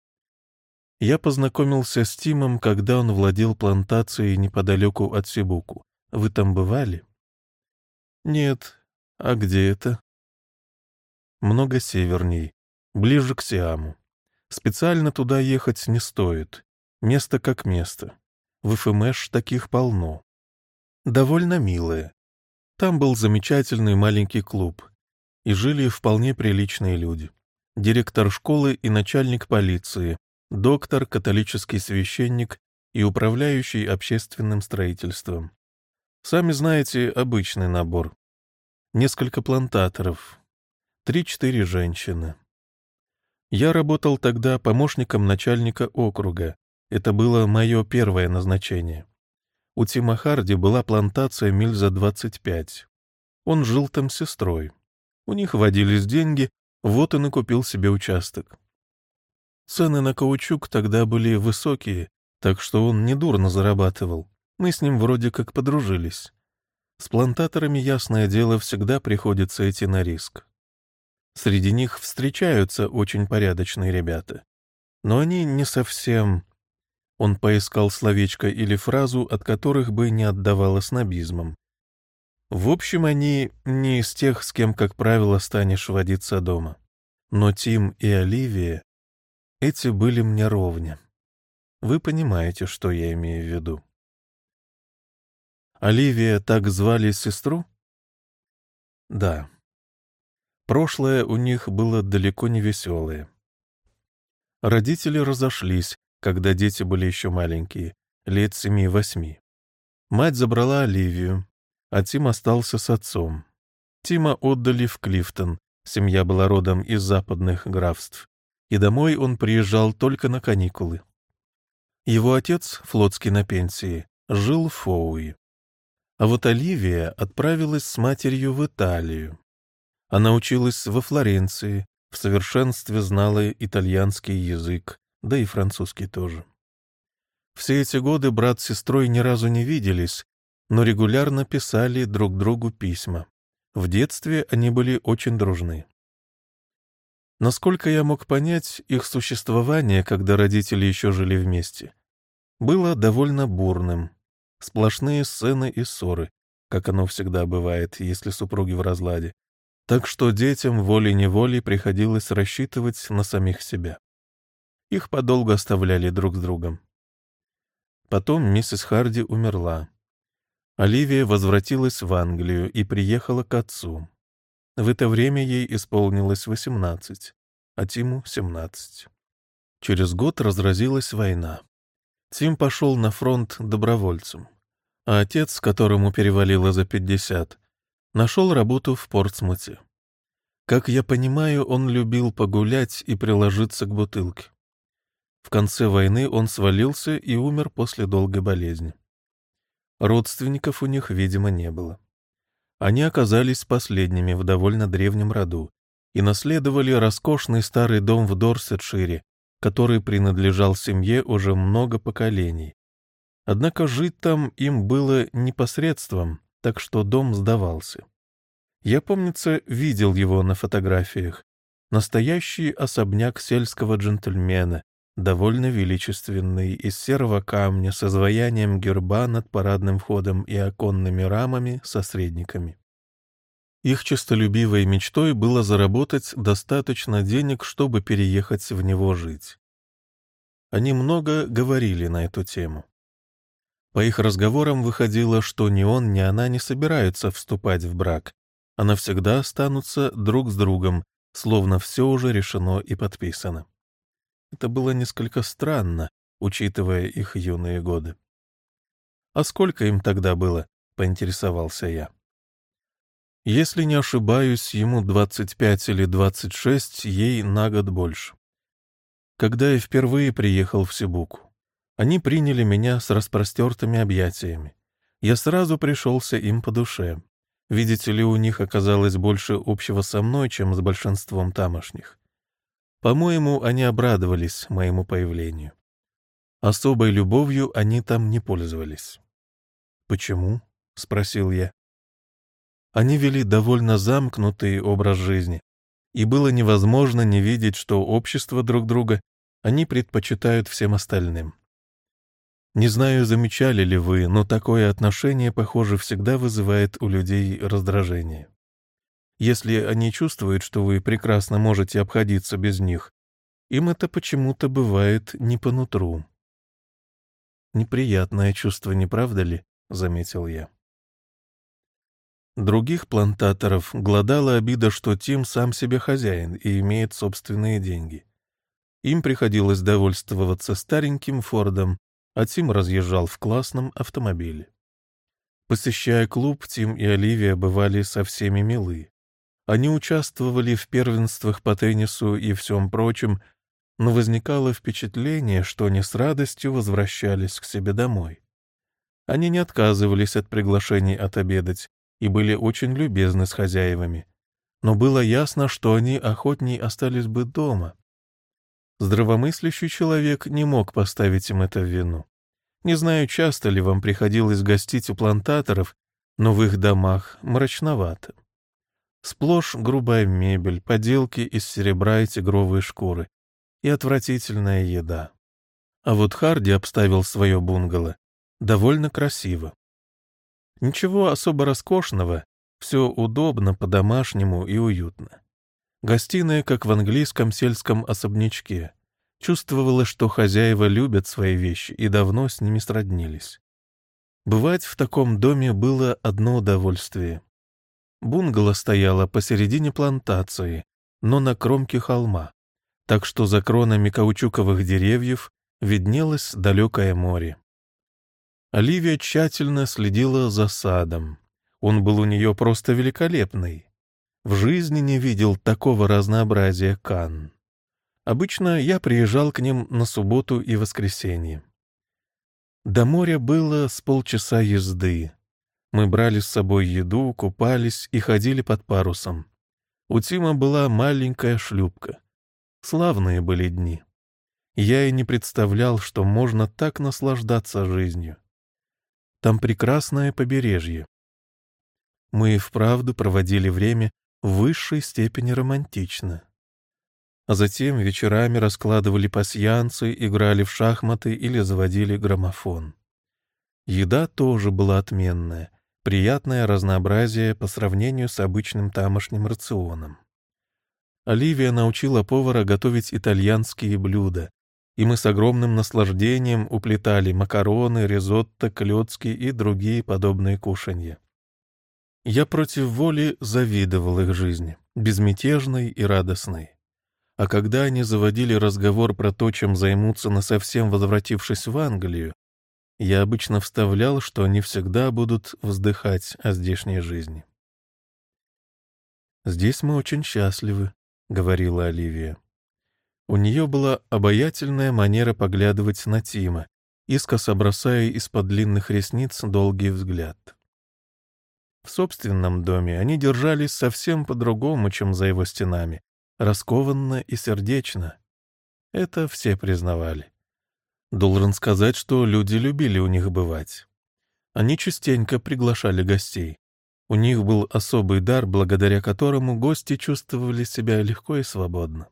[SPEAKER 1] Я познакомился с Тимом, когда он владел плантацией неподалеку от Сибуку. Вы там бывали? Нет. А где это? Много северней, ближе к Сиаму. Специально туда ехать не стоит. Место как место. В ФМШ таких полно довольно милое. Там был замечательный маленький клуб, и жили вполне приличные люди. Директор школы и начальник полиции, доктор, католический священник и управляющий общественным строительством. Сами знаете, обычный набор. Несколько плантаторов, три-четыре женщины. Я работал тогда помощником начальника округа. Это было мое первое назначение. У Тима Харди была плантация миль за 25. Он жил там с сестрой. У них водились деньги, вот и купил себе участок. Цены на каучук тогда были высокие, так что он недурно зарабатывал. Мы с ним вроде как подружились. С плантаторами, ясное дело, всегда приходится идти на риск. Среди них встречаются очень порядочные ребята. Но они не совсем он поискал словечко или фразу, от которых бы не отдавало снобизмом. В общем, они не из тех, с кем, как правило, станешь водиться дома. Но Тим и Оливия, эти были мне ровня. Вы понимаете, что я имею в виду. Оливия так звали сестру? Да. Прошлое у них было далеко не веселое. Родители разошлись, когда дети были еще маленькие, лет семи-восьми. Мать забрала Оливию, а Тим остался с отцом. Тима отдали в Клифтон, семья была родом из западных графств, и домой он приезжал только на каникулы. Его отец, флотский на пенсии, жил в Фоуи. А вот Оливия отправилась с матерью в Италию. Она училась во Флоренции, в совершенстве знала итальянский язык, да и французский тоже. Все эти годы брат с сестрой ни разу не виделись, но регулярно писали друг другу письма. В детстве они были очень дружны. Насколько я мог понять, их существование, когда родители еще жили вместе, было довольно бурным. Сплошные сцены и ссоры, как оно всегда бывает, если супруги в разладе. Так что детям волей-неволей приходилось рассчитывать на самих себя. Их подолгу оставляли друг с другом. Потом миссис Харди умерла. Оливия возвратилась в Англию и приехала к отцу. В это время ей исполнилось 18, а Тиму — 17. Через год разразилась война. Тим пошел на фронт добровольцем, а отец, которому перевалило за 50, нашел работу в Портсмуте. Как я понимаю, он любил погулять и приложиться к бутылке. В конце войны он свалился и умер после долгой болезни. Родственников у них, видимо, не было. Они оказались последними в довольно древнем роду и наследовали роскошный старый дом в Дорсетшире, который принадлежал семье уже много поколений. Однако жить там им было непосредством, так что дом сдавался. Я, помнится, видел его на фотографиях. Настоящий особняк сельского джентльмена, довольно величественный, из серого камня с изваянием герба над парадным входом и оконными рамами со средниками. Их честолюбивой мечтой было заработать достаточно денег, чтобы переехать в него жить. Они много говорили на эту тему. По их разговорам выходило, что ни он, ни она не собираются вступать в брак, а навсегда останутся друг с другом, словно все уже решено и подписано. Это было несколько странно, учитывая их юные годы. «А сколько им тогда было?» — поинтересовался я. Если не ошибаюсь, ему 25 или 26, ей на год больше. Когда я впервые приехал в Сибуку, они приняли меня с распростертыми объятиями. Я сразу пришелся им по душе. Видите ли, у них оказалось больше общего со мной, чем с большинством тамошних. По-моему, они обрадовались моему появлению. Особой любовью они там не пользовались. «Почему?» — спросил я. Они вели довольно замкнутый образ жизни, и было невозможно не видеть, что общество друг друга они предпочитают всем остальным. Не знаю, замечали ли вы, но такое отношение, похоже, всегда вызывает у людей раздражение. Если они чувствуют, что вы прекрасно можете обходиться без них, им это почему-то бывает не по нутру. «Неприятное чувство, не правда ли?» — заметил я. Других плантаторов глодала обида, что Тим сам себе хозяин и имеет собственные деньги. Им приходилось довольствоваться стареньким Фордом, а Тим разъезжал в классном автомобиле. Посещая клуб, Тим и Оливия бывали со всеми милы. Они участвовали в первенствах по теннису и всем прочем, но возникало впечатление, что они с радостью возвращались к себе домой. Они не отказывались от приглашений отобедать и были очень любезны с хозяевами. Но было ясно, что они охотней остались бы дома, Здравомыслящий человек не мог поставить им это в вину. Не знаю, часто ли вам приходилось гостить у плантаторов, но в их домах мрачновато. Сплошь грубая мебель, поделки из серебра и тигровые шкуры и отвратительная еда. А вот Харди обставил свое бунгало довольно красиво. Ничего особо роскошного, все удобно, по-домашнему и уютно. Гостиная, как в английском сельском особнячке. Чувствовала, что хозяева любят свои вещи и давно с ними сроднились. Бывать в таком доме было одно удовольствие. Бунгало стояло посередине плантации, но на кромке холма, так что за кронами каучуковых деревьев виднелось далекое море. Оливия тщательно следила за садом. Он был у нее просто великолепный. В жизни не видел такого разнообразия кан. Обычно я приезжал к ним на субботу и воскресенье. До моря было с полчаса езды. Мы брали с собой еду, купались и ходили под парусом. У Тима была маленькая шлюпка. Славные были дни. Я и не представлял, что можно так наслаждаться жизнью. Там прекрасное побережье. Мы и вправду проводили время в высшей степени романтично. А затем вечерами раскладывали пасьянцы, играли в шахматы или заводили граммофон. Еда тоже была отменная, приятное разнообразие по сравнению с обычным тамошним рационом. Оливия научила повара готовить итальянские блюда, и мы с огромным наслаждением уплетали макароны, ризотто, клёцки и другие подобные кушанья. Я против воли завидовал их жизни, безмятежной и радостной. А когда они заводили разговор про то, чем займутся насовсем возвратившись в Англию, я обычно вставлял, что они всегда будут вздыхать о здешней жизни. «Здесь мы очень счастливы», — говорила Оливия. У нее была обаятельная манера поглядывать на Тима, искоса бросая из-под длинных ресниц долгий взгляд. В собственном доме они держались совсем по-другому, чем за его стенами, раскованно и сердечно. Это все признавали. Должен сказать, что люди любили у них бывать. Они частенько приглашали гостей. У них был особый дар, благодаря которому гости чувствовали себя легко и свободно.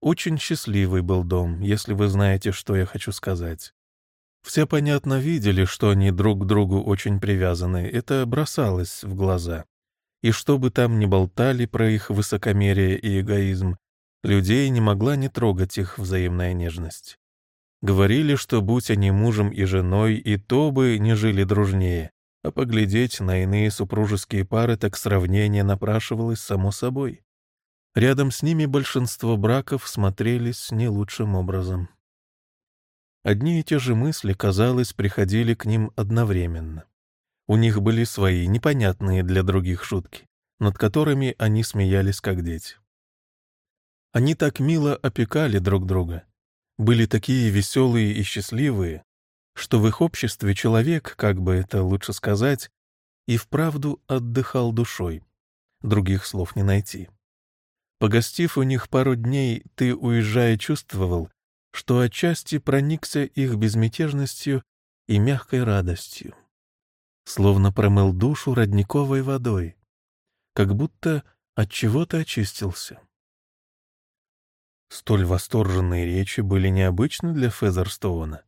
[SPEAKER 1] Очень счастливый был дом, если вы знаете, что я хочу сказать. Все, понятно, видели, что они друг к другу очень привязаны, это бросалось в глаза. И что бы там ни болтали про их высокомерие и эгоизм, людей не могла не трогать их взаимная нежность. Говорили, что будь они мужем и женой, и то бы не жили дружнее, а поглядеть на иные супружеские пары так сравнение напрашивалось само собой. Рядом с ними большинство браков смотрелись не лучшим образом. Одни и те же мысли, казалось, приходили к ним одновременно. У них были свои, непонятные для других шутки, над которыми они смеялись как дети. Они так мило опекали друг друга, были такие веселые и счастливые, что в их обществе человек, как бы это лучше сказать, и вправду отдыхал душой. Других слов не найти. Погостив у них пару дней, ты, уезжая, чувствовал, что отчасти проникся их безмятежностью и мягкой радостью. Словно промыл душу родниковой водой, как будто от чего-то очистился. Столь восторженные речи были необычны для Фезерстоуна.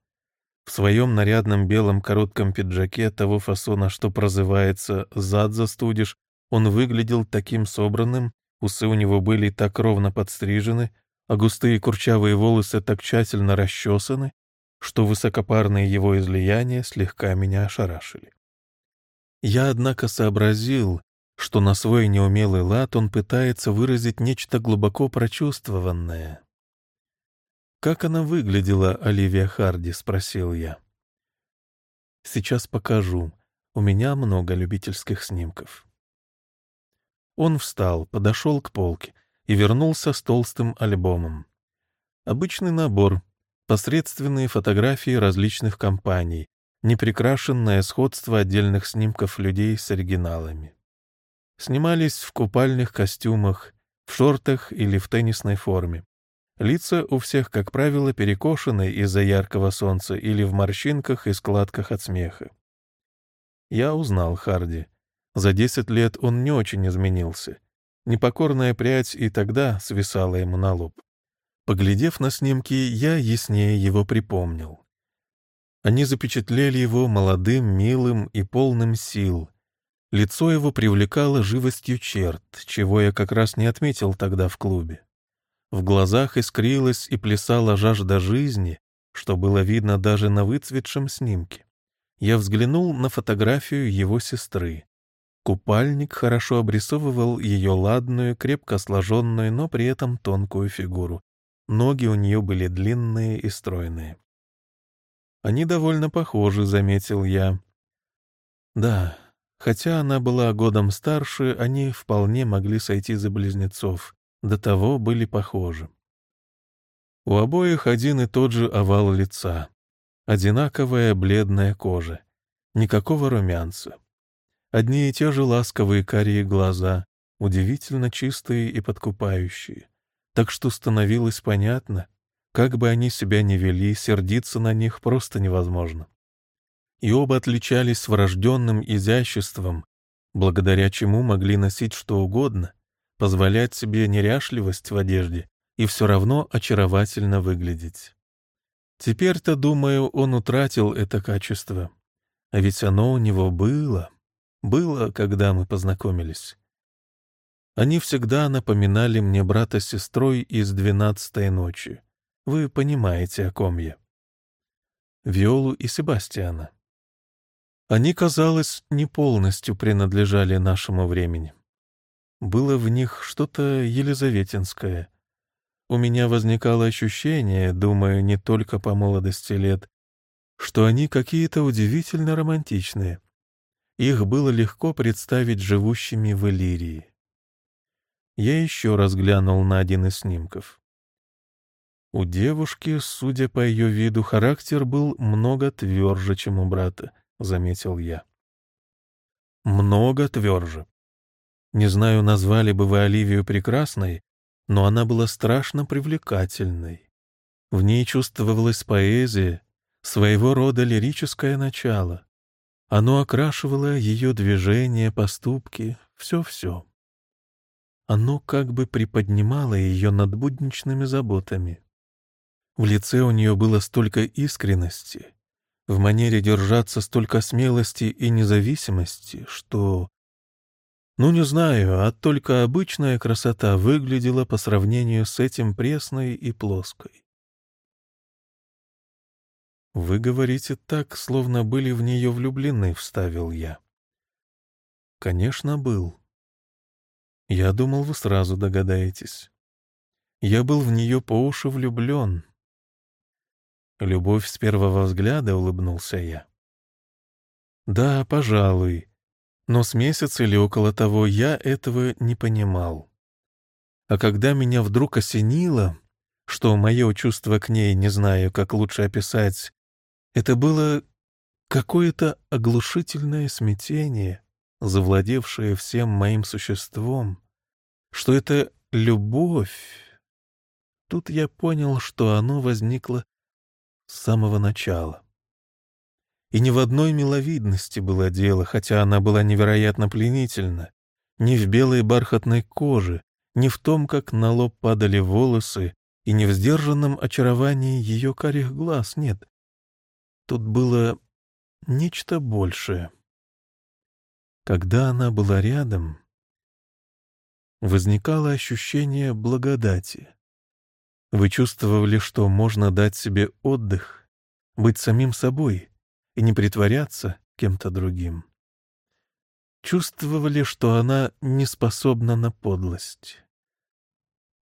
[SPEAKER 1] В своем нарядном белом коротком пиджаке того фасона, что прозывается «зад застудишь», он выглядел таким собранным, усы у него были так ровно подстрижены, а густые курчавые волосы так тщательно расчесаны, что высокопарные его излияния слегка меня ошарашили. Я, однако, сообразил, что на свой неумелый лад он пытается выразить нечто глубоко прочувствованное. «Как она выглядела, Оливия Харди?» — спросил я. «Сейчас покажу. У меня много любительских снимков». Он встал, подошел к полке и вернулся с толстым альбомом. Обычный набор, посредственные фотографии различных компаний, неприкрашенное сходство отдельных снимков людей с оригиналами. Снимались в купальных костюмах, в шортах или в теннисной форме. Лица у всех, как правило, перекошены из-за яркого солнца или в морщинках и складках от смеха. Я узнал Харди. За десять лет он не очень изменился. Непокорная прядь и тогда свисала ему на лоб. Поглядев на снимки, я яснее его припомнил. Они запечатлели его молодым, милым и полным сил. Лицо его привлекало живостью черт, чего я как раз не отметил тогда в клубе. В глазах искрилась и плясала жажда жизни, что было видно даже на выцветшем снимке. Я взглянул на фотографию его сестры. Купальник хорошо обрисовывал ее ладную, крепко сложенную, но при этом тонкую фигуру. Ноги у нее были длинные и стройные. «Они довольно похожи», — заметил я. «Да, хотя она была годом старше, они вполне могли сойти за близнецов до того были похожи. У обоих один и тот же овал лица, одинаковая бледная кожа, никакого румянца. Одни и те же ласковые карие глаза, удивительно чистые и подкупающие, так что становилось понятно, как бы они себя ни вели, сердиться на них просто невозможно. И оба отличались врожденным изяществом, благодаря чему могли носить что угодно, позволять себе неряшливость в одежде и все равно очаровательно выглядеть. Теперь-то, думаю, он утратил это качество. А ведь оно у него было. Было, когда мы познакомились. Они всегда напоминали мне брата с сестрой из двенадцатой ночи. Вы понимаете, о ком я. Виолу и Себастьяна. Они, казалось, не полностью принадлежали нашему времени. Было в них что-то елизаветинское. У меня возникало ощущение, думаю, не только по молодости лет, что они какие-то удивительно романтичные. Их было легко представить живущими в Иллирии. Я еще раз глянул на один из снимков. У девушки, судя по ее виду, характер был много тверже, чем у брата, — заметил я. Много тверже. Не знаю, назвали бы вы Оливию прекрасной, но она была страшно привлекательной. В ней чувствовалась поэзия, своего рода лирическое начало. Оно окрашивало ее движения, поступки, все-все. Оно как бы приподнимало ее над будничными заботами. В лице у нее было столько искренности, в манере держаться столько смелости и независимости, что ну, не знаю, а только обычная красота выглядела по сравнению с этим пресной и плоской. «Вы говорите так, словно были в нее влюблены», — вставил я. «Конечно, был. Я думал, вы сразу догадаетесь. Я был в нее по уши влюблен». «Любовь с первого взгляда», — улыбнулся я. «Да, пожалуй», но с месяца или около того я этого не понимал. А когда меня вдруг осенило, что мое чувство к ней, не знаю, как лучше описать, это было какое-то оглушительное смятение, завладевшее всем моим существом, что это любовь. Тут я понял, что оно возникло с самого начала. И ни в одной миловидности было дело, хотя она была невероятно пленительна, ни в белой бархатной коже, ни в том, как на лоб падали волосы, и не в сдержанном очаровании ее карих глаз, нет. Тут было нечто большее. Когда она была рядом, возникало ощущение благодати. Вы чувствовали, что можно дать себе отдых, быть самим собой и не притворяться кем-то другим. Чувствовали, что она не способна на подлость.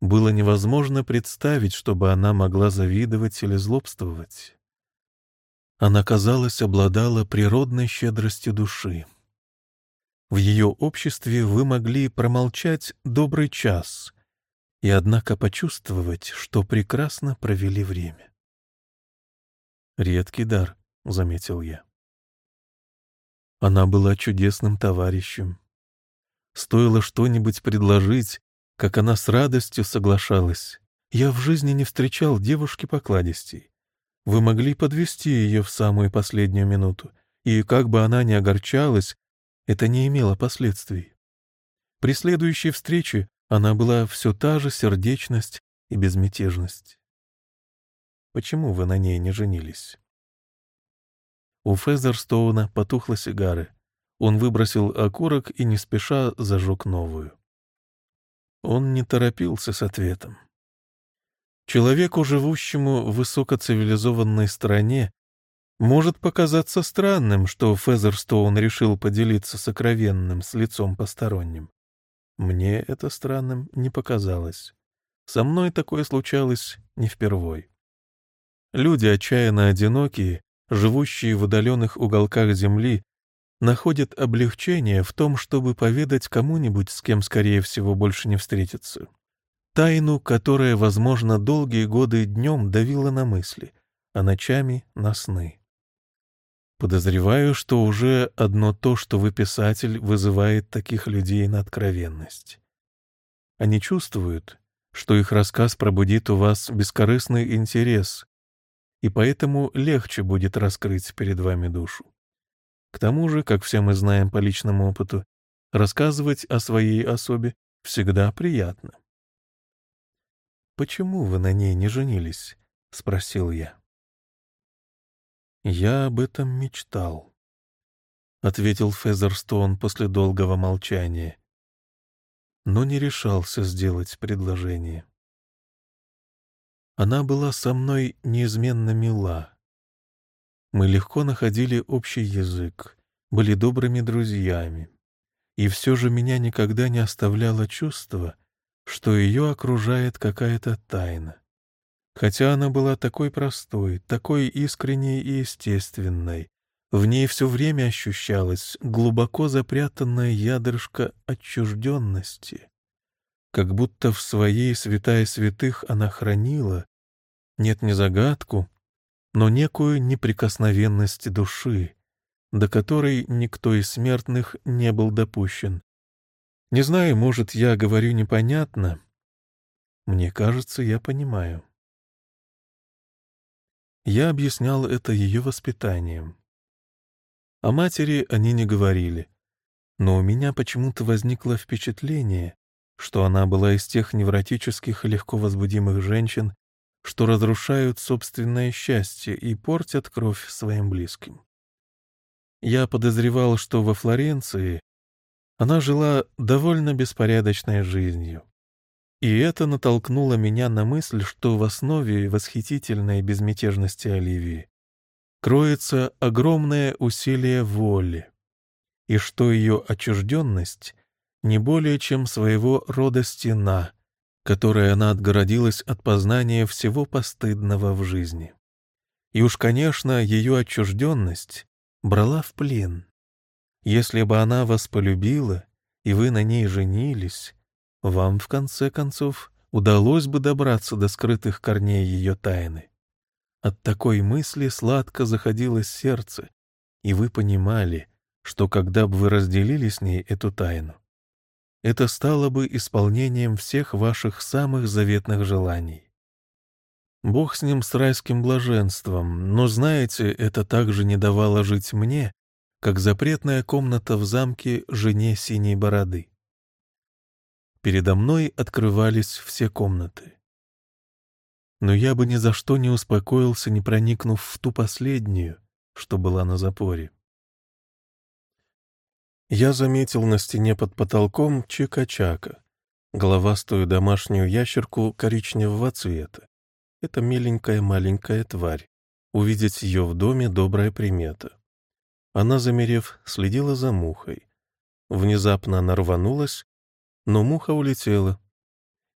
[SPEAKER 1] Было невозможно представить, чтобы она могла завидовать или злобствовать. Она, казалось, обладала природной щедростью души. В ее обществе вы могли промолчать добрый час и, однако, почувствовать, что прекрасно провели время. «Редкий дар», — заметил я. Она была чудесным товарищем. Стоило что-нибудь предложить, как она с радостью соглашалась. Я в жизни не встречал девушки покладистей. Вы могли подвести ее в самую последнюю минуту, и как бы она ни огорчалась, это не имело последствий. При следующей встрече она была все та же сердечность и безмятежность. Почему вы на ней не женились? У Фезерстоуна потухла сигары. Он выбросил окурок и не спеша зажег новую. Он не торопился с ответом. Человеку, живущему в высокоцивилизованной стране, может показаться странным, что Фезерстоун решил поделиться сокровенным с лицом посторонним. Мне это странным не показалось. Со мной такое случалось не впервой. Люди отчаянно одинокие, живущие в удаленных уголках Земли, находят облегчение в том, чтобы поведать кому-нибудь, с кем, скорее всего, больше не встретиться. Тайну, которая, возможно, долгие годы днем давила на мысли, а ночами — на сны. Подозреваю, что уже одно то, что вы писатель, вызывает таких людей на откровенность. Они чувствуют, что их рассказ пробудит у вас бескорыстный интерес, и поэтому легче будет раскрыть перед вами душу. К тому же, как все мы знаем по личному опыту, рассказывать о своей особе всегда приятно. «Почему вы на ней не женились?» — спросил я. «Я об этом мечтал», — ответил Фезерстон после долгого молчания, но не решался сделать предложение. Она была со мной неизменно мила. Мы легко находили общий язык, были добрыми друзьями. И все же меня никогда не оставляло чувство, что ее окружает какая-то тайна. Хотя она была такой простой, такой искренней и естественной, в ней все время ощущалось глубоко запрятанное ядрышко отчужденности, как будто в своей святая святых она хранила, нет не загадку, но некую неприкосновенность души, до которой никто из смертных не был допущен. Не знаю, может, я говорю непонятно. Мне кажется, я понимаю. Я объяснял это ее воспитанием. О матери они не говорили, но у меня почему-то возникло впечатление, что она была из тех невротических и легко возбудимых женщин, что разрушают собственное счастье и портят кровь своим близким. Я подозревал, что во Флоренции она жила довольно беспорядочной жизнью. И это натолкнуло меня на мысль, что в основе восхитительной безмятежности Оливии кроется огромное усилие воли, и что ее отчужденность не более чем своего рода стена, которой она отгородилась от познания всего постыдного в жизни. И уж, конечно, ее отчужденность брала в плен. Если бы она вас полюбила, и вы на ней женились, вам, в конце концов, удалось бы добраться до скрытых корней ее тайны. От такой мысли сладко заходилось сердце, и вы понимали, что когда бы вы разделили с ней эту тайну, это стало бы исполнением всех ваших самых заветных желаний. Бог с ним с райским блаженством, но, знаете, это также не давало жить мне, как запретная комната в замке жене синей бороды. Передо мной открывались все комнаты. Но я бы ни за что не успокоился, не проникнув в ту последнюю, что была на запоре. Я заметил на стене под потолком чика-чака, головастую домашнюю ящерку коричневого цвета. Это миленькая маленькая тварь. Увидеть ее в доме — добрая примета. Она, замерев, следила за мухой. Внезапно она рванулась, но муха улетела.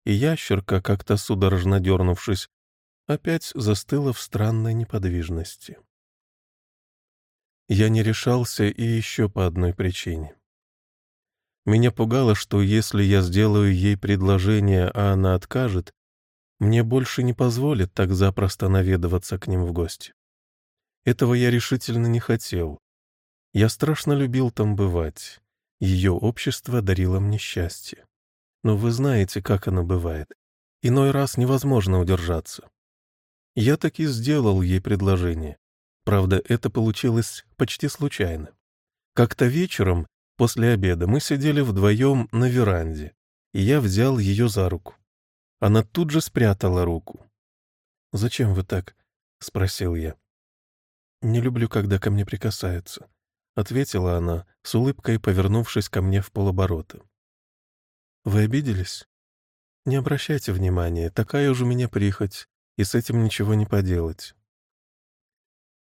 [SPEAKER 1] И ящерка, как-то судорожно дернувшись, опять застыла в странной неподвижности. Я не решался и еще по одной причине. Меня пугало, что если я сделаю ей предложение, а она откажет, мне больше не позволят так запросто наведываться к ним в гости. Этого я решительно не хотел. Я страшно любил там бывать. Ее общество дарило мне счастье. Но вы знаете, как оно бывает. Иной раз невозможно удержаться. Я таки сделал ей предложение. Правда, это получилось почти случайно. Как-то вечером, после обеда, мы сидели вдвоем на веранде, и я взял ее за руку. Она тут же спрятала руку. «Зачем вы так?» — спросил я. «Не люблю, когда ко мне прикасаются», — ответила она, с улыбкой повернувшись ко мне в полоборота. «Вы обиделись?» «Не обращайте внимания, такая уж у меня прихоть, и с этим ничего не поделать».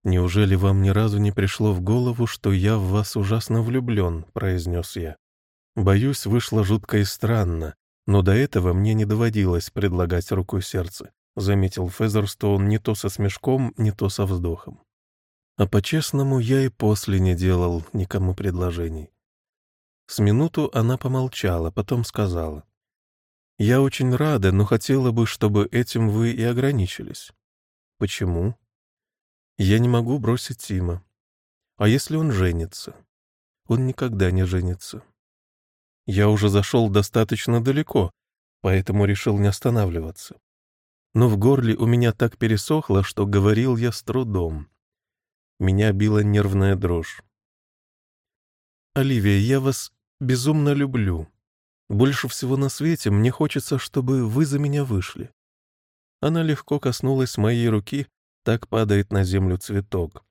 [SPEAKER 1] «Неужели вам ни разу не пришло в голову, что я в вас ужасно влюблен?» — произнес я. «Боюсь, вышло жутко и странно, но до этого мне не доводилось предлагать руку сердца», — заметил Фезерстоун не то со смешком, не то со вздохом. А по-честному, я и после не делал никому предложений. С минуту она помолчала, потом сказала. «Я очень рада, но хотела бы, чтобы этим вы и ограничились». «Почему?» «Я не могу бросить Тима. А если он женится?» «Он никогда не женится. Я уже зашел достаточно далеко, поэтому решил не останавливаться. Но в горле у меня так пересохло, что говорил я с трудом. Меня била нервная дрожь. «Оливия, я вас безумно люблю. Больше всего на свете мне хочется, чтобы вы за меня вышли». Она легко коснулась моей руки, так падает на землю цветок.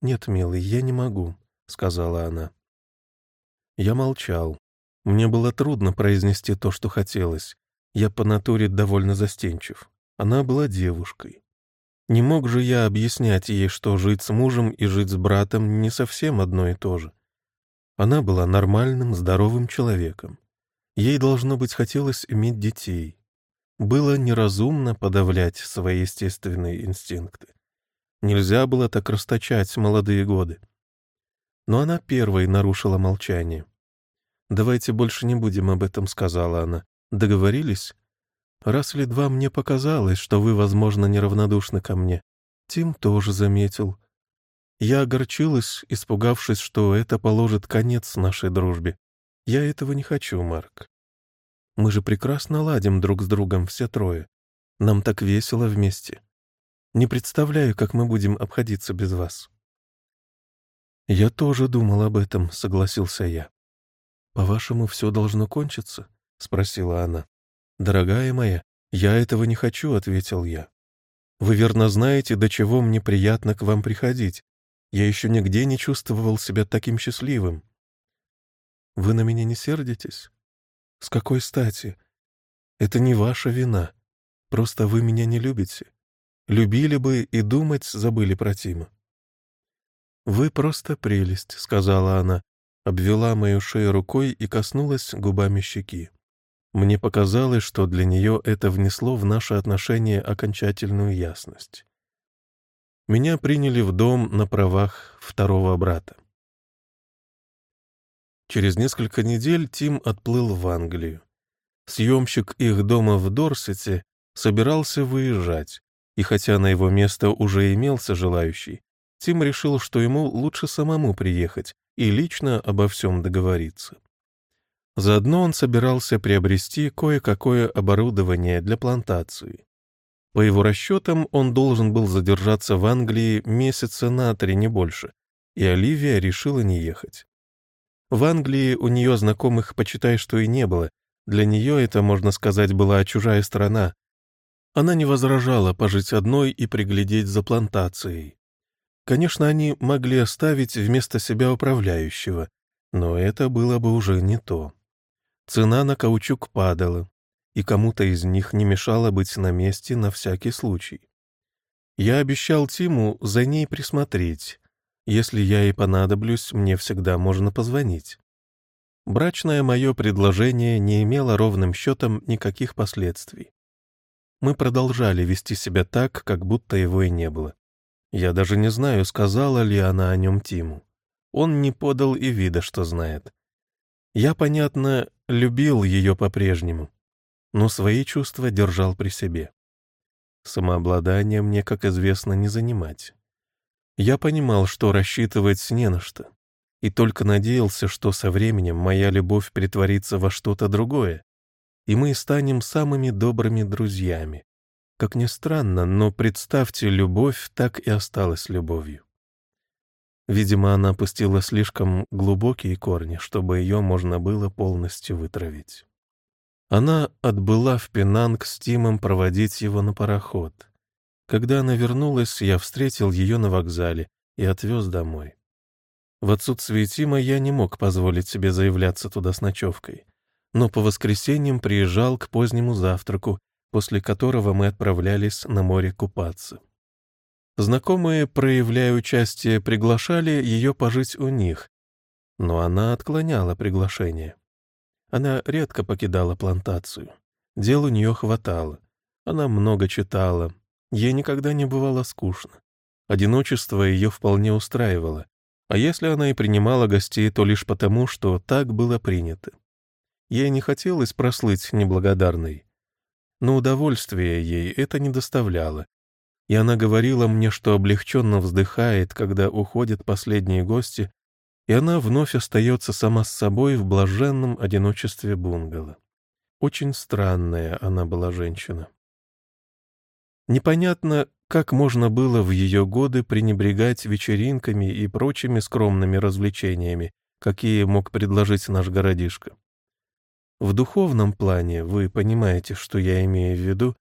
[SPEAKER 1] «Нет, милый, я не могу», — сказала она. Я молчал. Мне было трудно произнести то, что хотелось. Я по натуре довольно застенчив. Она была девушкой. Не мог же я объяснять ей, что жить с мужем и жить с братом не совсем одно и то же. Она была нормальным, здоровым человеком. Ей, должно быть, хотелось иметь детей. Было неразумно подавлять свои естественные инстинкты. Нельзя было так расточать молодые годы. Но она первой нарушила молчание. «Давайте больше не будем об этом», — сказала она. «Договорились? Раз или два мне показалось, что вы, возможно, неравнодушны ко мне. Тим тоже заметил. Я огорчилась, испугавшись, что это положит конец нашей дружбе. Я этого не хочу, Марк. Мы же прекрасно ладим друг с другом все трое. Нам так весело вместе. Не представляю, как мы будем обходиться без вас». «Я тоже думал об этом», — согласился я. «По-вашему, все должно кончиться?» — спросила она. «Дорогая моя, я этого не хочу», — ответил я. «Вы верно знаете, до чего мне приятно к вам приходить. Я еще нигде не чувствовал себя таким счастливым». «Вы на меня не сердитесь?» «С какой стати? Это не ваша вина. Просто вы меня не любите. Любили бы и думать забыли про Тима». «Вы просто прелесть», — сказала она, обвела мою шею рукой и коснулась губами щеки. Мне показалось, что для нее это внесло в наши отношения окончательную ясность. Меня приняли в дом на правах второго брата. Через несколько недель Тим отплыл в Англию. Съемщик их дома в Дорсете собирался выезжать, и хотя на его место уже имелся желающий, Тим решил, что ему лучше самому приехать, и лично обо всем договориться. Заодно он собирался приобрести кое-какое оборудование для плантации. По его расчетам, он должен был задержаться в Англии месяца на три, не больше, и Оливия решила не ехать. В Англии у нее знакомых, почитай, что и не было. Для нее это, можно сказать, была чужая страна. Она не возражала пожить одной и приглядеть за плантацией. Конечно, они могли оставить вместо себя управляющего, но это было бы уже не то. Цена на каучук падала, и кому-то из них не мешало быть на месте на всякий случай. Я обещал Тиму за ней присмотреть. Если я и понадоблюсь, мне всегда можно позвонить. Брачное мое предложение не имело ровным счетом никаких последствий. Мы продолжали вести себя так, как будто его и не было. Я даже не знаю, сказала ли она о нем Тиму. Он не подал и вида, что знает. Я, понятно, любил ее по-прежнему, но свои чувства держал при себе. Самообладание мне, как известно, не занимать. Я понимал, что рассчитывать не на что, и только надеялся, что со временем моя любовь притворится во что-то другое, и мы станем самыми добрыми друзьями. Как ни странно, но представьте, любовь так и осталась любовью. Видимо, она пустила слишком глубокие корни, чтобы ее можно было полностью вытравить. Она отбыла в Пенанг с Тимом проводить его на пароход. Когда она вернулась, я встретил ее на вокзале и отвез домой. В отсутствие Тима я не мог позволить себе заявляться туда с ночевкой, но по воскресеньям приезжал к позднему завтраку, после которого мы отправлялись на море купаться. Знакомые, проявляя участие, приглашали ее пожить у них, но она отклоняла приглашение. Она редко покидала плантацию. Дел у нее хватало. Она много читала. Ей никогда не бывало скучно. Одиночество ее вполне устраивало. А если она и принимала гостей, то лишь потому, что так было принято. Ей не хотелось прослыть неблагодарной. Но удовольствия ей это не доставляло, и она говорила мне, что облегченно вздыхает, когда уходят последние гости, и она вновь остается сама с собой в блаженном одиночестве бунгало. Очень странная она была женщина. Непонятно, как можно было в ее годы пренебрегать вечеринками и прочими скромными развлечениями, какие мог предложить наш городишко. В духовном плане, вы понимаете, что я имею в виду,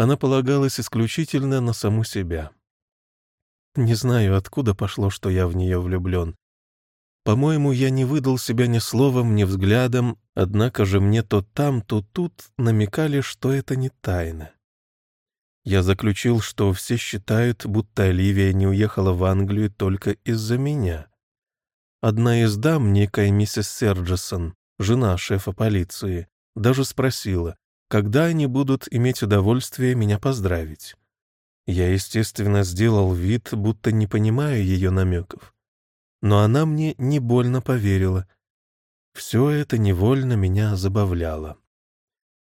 [SPEAKER 1] она полагалась исключительно на саму себя. Не знаю, откуда пошло, что я в нее влюблен. По-моему, я не выдал себя ни словом, ни взглядом, однако же мне то там, то тут намекали, что это не тайна. Я заключил, что все считают, будто Оливия не уехала в Англию только из-за меня. Одна из дам, некая миссис Серджесон, жена шефа полиции, даже спросила, когда они будут иметь удовольствие меня поздравить. Я, естественно, сделал вид, будто не понимаю ее намеков. Но она мне не больно поверила. Все это невольно меня забавляло.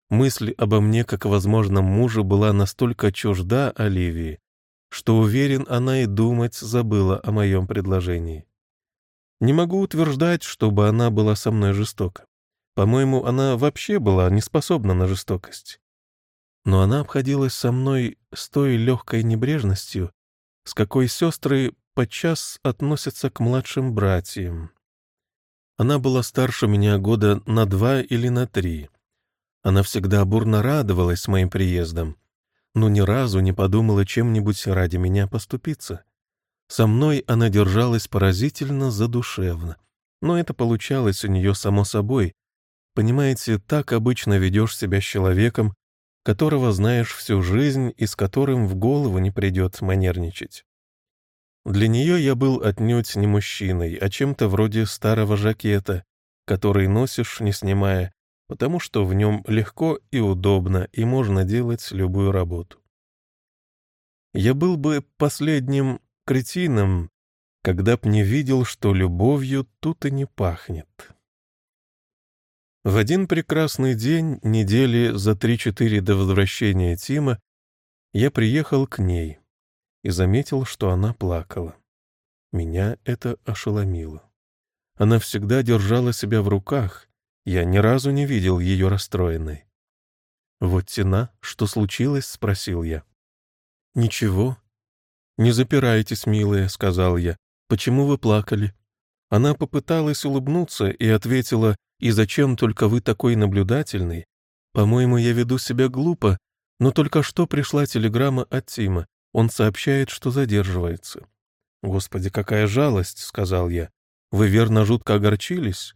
[SPEAKER 1] Мысль обо мне как возможном муже была настолько чужда Оливии, что, уверен, она и думать забыла о моем предложении. Не могу утверждать, чтобы она была со мной жестока. По-моему, она вообще была не способна на жестокость. Но она обходилась со мной с той легкой небрежностью, с какой сестры подчас относятся к младшим братьям. Она была старше меня года на два или на три. Она всегда бурно радовалась моим приездам, но ни разу не подумала чем-нибудь ради меня поступиться. Со мной она держалась поразительно задушевно, но это получалось у нее само собой, Понимаете, так обычно ведешь себя с человеком, которого знаешь всю жизнь и с которым в голову не придет манерничать. Для нее я был отнюдь не мужчиной, а чем-то вроде старого жакета, который носишь, не снимая, потому что в нем легко и удобно, и можно делать любую работу. Я был бы последним кретином, когда б не видел, что любовью тут и не пахнет. В один прекрасный день, недели за три-четыре до возвращения Тима, я приехал к ней и заметил, что она плакала. Меня это ошеломило. Она всегда держала себя в руках, Я ни разу не видел ее расстроенной. «Вот тена, что случилось?» — спросил я. «Ничего». «Не запирайтесь, милая», — сказал я. «Почему вы плакали?» Она попыталась улыбнуться и ответила, «И зачем только вы такой наблюдательный? По-моему, я веду себя глупо, но только что пришла телеграмма от Тима. Он сообщает, что задерживается». «Господи, какая жалость», — сказал я. «Вы верно жутко огорчились?»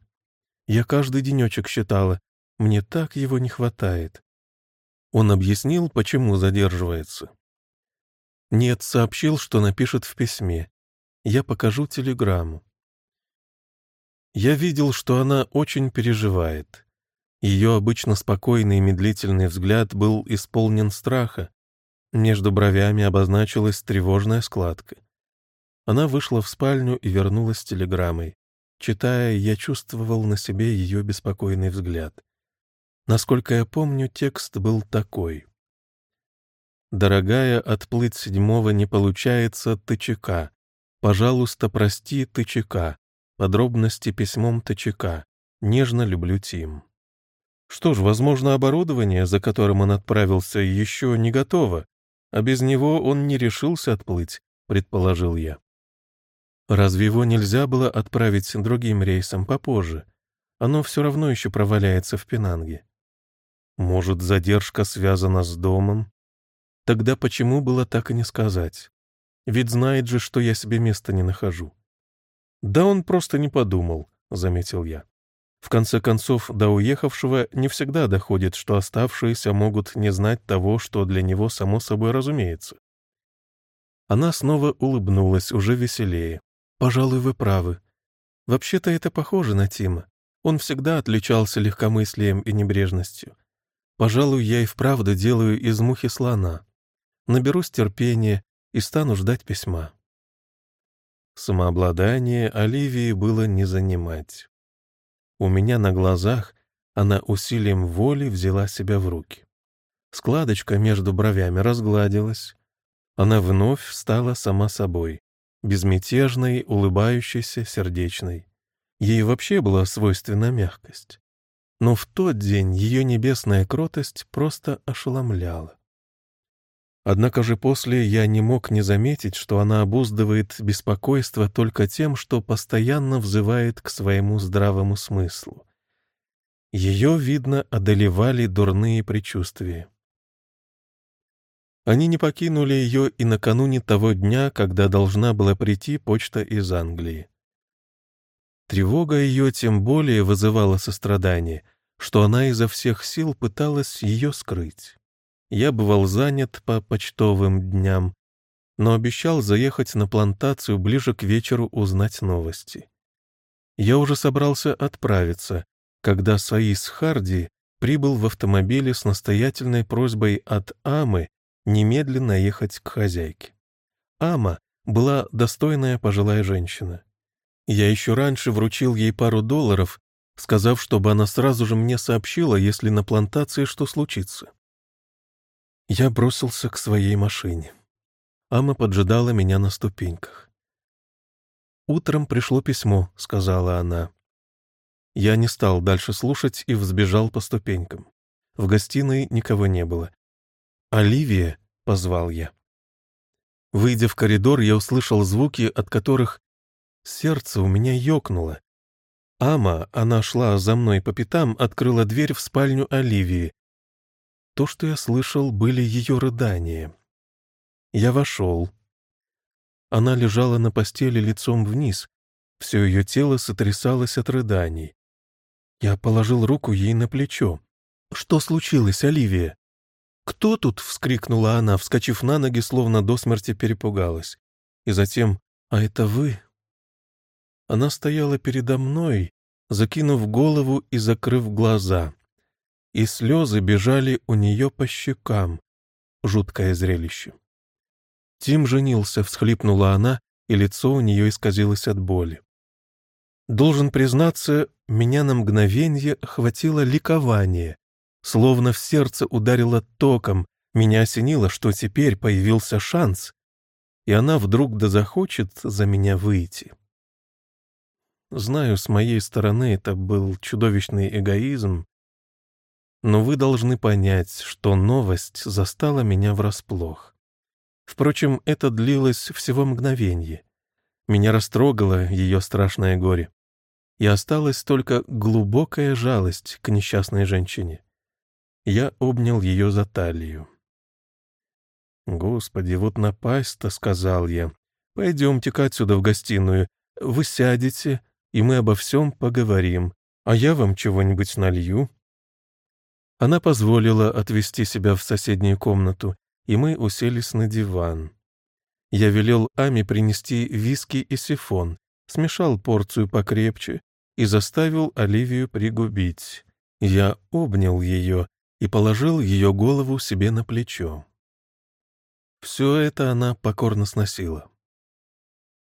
[SPEAKER 1] Я каждый денечек считала. Мне так его не хватает. Он объяснил, почему задерживается. Нет, сообщил, что напишет в письме. Я покажу телеграмму. Я видел, что она очень переживает. Ее обычно спокойный и медлительный взгляд был исполнен страха. Между бровями обозначилась тревожная складка. Она вышла в спальню и вернулась с телеграммой. Читая, я чувствовал на себе ее беспокойный взгляд. Насколько я помню, текст был такой. «Дорогая, отплыть седьмого не получается ТЧК. Пожалуйста, прости ТЧК. Подробности письмом ТЧК. Нежно люблю Тим». Что ж, возможно, оборудование, за которым он отправился, еще не готово, а без него он не решился отплыть, предположил я. Разве его нельзя было отправить другим рейсом попозже? Оно все равно еще проваляется в Пенанге. Может, задержка связана с домом? Тогда почему было так и не сказать? Ведь знает же, что я себе места не нахожу. Да он просто не подумал, — заметил я. В конце концов, до уехавшего не всегда доходит, что оставшиеся могут не знать того, что для него само собой разумеется. Она снова улыбнулась, уже веселее. «Пожалуй, вы правы. Вообще-то это похоже на Тима. Он всегда отличался легкомыслием и небрежностью. Пожалуй, я и вправду делаю из мухи слона. Наберусь терпения и стану ждать письма». Самообладание Оливии было не занимать. У меня на глазах она усилием воли взяла себя в руки. Складочка между бровями разгладилась. Она вновь стала сама собой безмятежной, улыбающейся, сердечной. Ей вообще была свойственна мягкость. Но в тот день ее небесная кротость просто ошеломляла. Однако же после я не мог не заметить, что она обуздывает беспокойство только тем, что постоянно взывает к своему здравому смыслу. Ее, видно, одолевали дурные предчувствия. Они не покинули ее и накануне того дня, когда должна была прийти почта из Англии. Тревога ее тем более вызывала сострадание, что она изо всех сил пыталась ее скрыть. Я бывал занят по почтовым дням, но обещал заехать на плантацию ближе к вечеру узнать новости. Я уже собрался отправиться, когда Саис Харди прибыл в автомобиле с настоятельной просьбой от Амы немедленно ехать к хозяйке. Ама была достойная пожилая женщина. Я еще раньше вручил ей пару долларов, сказав, чтобы она сразу же мне сообщила, если на плантации что случится. Я бросился к своей машине. Ама поджидала меня на ступеньках. «Утром пришло письмо», — сказала она. Я не стал дальше слушать и взбежал по ступенькам. В гостиной никого не было. «Оливия!» — позвал я. Выйдя в коридор, я услышал звуки, от которых сердце у меня ёкнуло. Ама, она шла за мной по пятам, открыла дверь в спальню Оливии. То, что я слышал, были ее рыдания. Я вошел. Она лежала на постели лицом вниз, все ее тело сотрясалось от рыданий. Я положил руку ей на плечо. «Что случилось, Оливия?» «Кто тут?» — вскрикнула она, вскочив на ноги, словно до смерти перепугалась. И затем «А это вы?» Она стояла передо мной, закинув голову и закрыв глаза. И слезы бежали у нее по щекам. Жуткое зрелище. Тим женился, всхлипнула она, и лицо у нее исказилось от боли. Должен признаться, меня на мгновенье охватило ликование. Словно в сердце ударило током, меня осенило, что теперь появился шанс, и она вдруг да захочет за меня выйти. знаю, с моей стороны это был чудовищный эгоизм, но вы должны понять, что новость застала меня врасплох. Впрочем, это длилось всего мгновенье. Меня растрогало ее страшное горе. И осталась только глубокая жалость к несчастной женщине. Я обнял ее за талию. «Господи, вот напасть-то», — сказал я. «Пойдемте-ка отсюда в гостиную. Вы сядете, и мы обо всем поговорим, а я вам чего-нибудь налью». Она позволила отвести себя в соседнюю комнату, и мы уселись на диван. Я велел Аме принести виски и сифон, смешал порцию покрепче и заставил Оливию пригубить. Я обнял ее и положил ее голову себе на плечо. Все это она покорно сносила.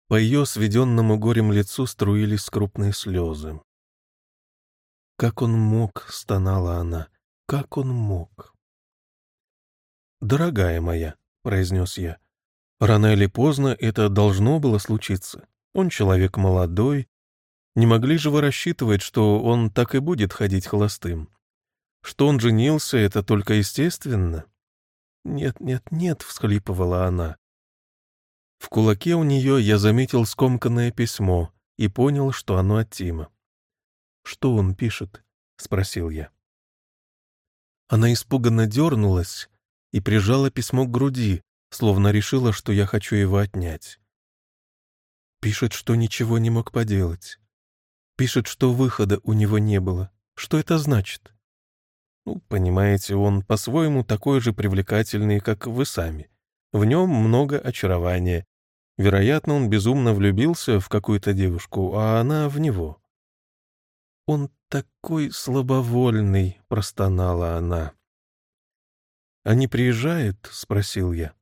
[SPEAKER 1] По ее сведенному горем лицу струились крупные слезы. «Как он мог?» — стонала она. «Как он мог?» «Дорогая моя», — произнес я, — «рано или поздно это должно было случиться. Он человек молодой. Не могли же вы рассчитывать, что он так и будет ходить холостым? Что он женился, это только естественно. «Нет, нет, нет», — всхлипывала она. В кулаке у нее я заметил скомканное письмо и понял, что оно от Тима. «Что он пишет?» — спросил я. Она испуганно дернулась и прижала письмо к груди, словно решила, что я хочу его отнять. Пишет, что ничего не мог поделать. Пишет, что выхода у него не было. Что это значит? Ну, понимаете, он по-своему такой же привлекательный, как вы сами. В нем много очарования. Вероятно, он безумно влюбился в какую-то девушку, а она в него. «Он такой слабовольный», — простонала она. «А не приезжает?» — спросил я.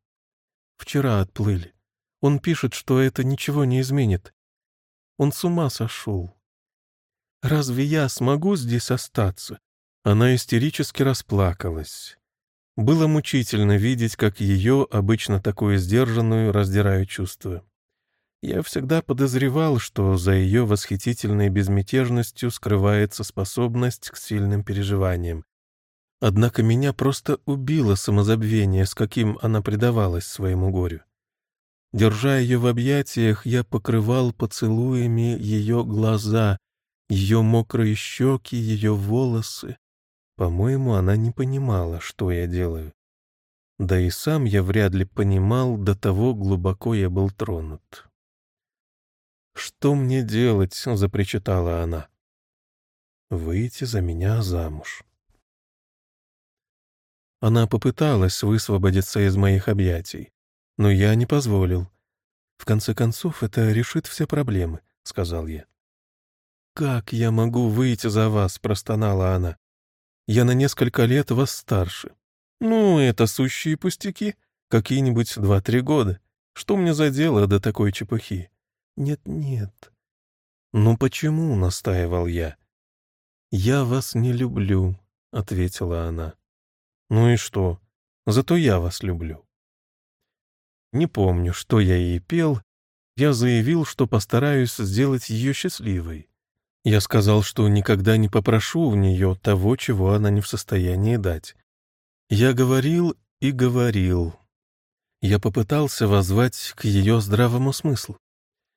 [SPEAKER 1] «Вчера отплыли. Он пишет, что это ничего не изменит. Он с ума сошел. Разве я смогу здесь остаться? Она истерически расплакалась. Было мучительно видеть, как ее, обычно такую сдержанную, раздирают чувства. Я всегда подозревал, что за ее восхитительной безмятежностью скрывается способность к сильным переживаниям. Однако меня просто убило самозабвение, с каким она предавалась своему горю. Держа ее в объятиях, я покрывал поцелуями ее глаза, ее мокрые щеки, ее волосы, по-моему, она не понимала, что я делаю. Да и сам я вряд ли понимал, до того глубоко я был тронут. «Что мне делать?» — запричитала она. «Выйти за меня замуж». Она попыталась высвободиться из моих объятий, но я не позволил. «В конце концов, это решит все проблемы», — сказал я. «Как я могу выйти за вас?» — простонала она. Я на несколько лет вас старше. Ну, это сущие пустяки. Какие-нибудь два-три года. Что мне за дело до такой чепухи? Нет-нет. Ну почему, настаивал я. Я вас не люблю, ответила она. Ну и что? Зато я вас люблю. Не помню, что я ей пел. Я заявил, что постараюсь сделать ее счастливой. Я сказал, что никогда не попрошу у нее того, чего она не в состоянии дать. Я говорил и говорил. Я попытался воззвать к ее здравому смыслу.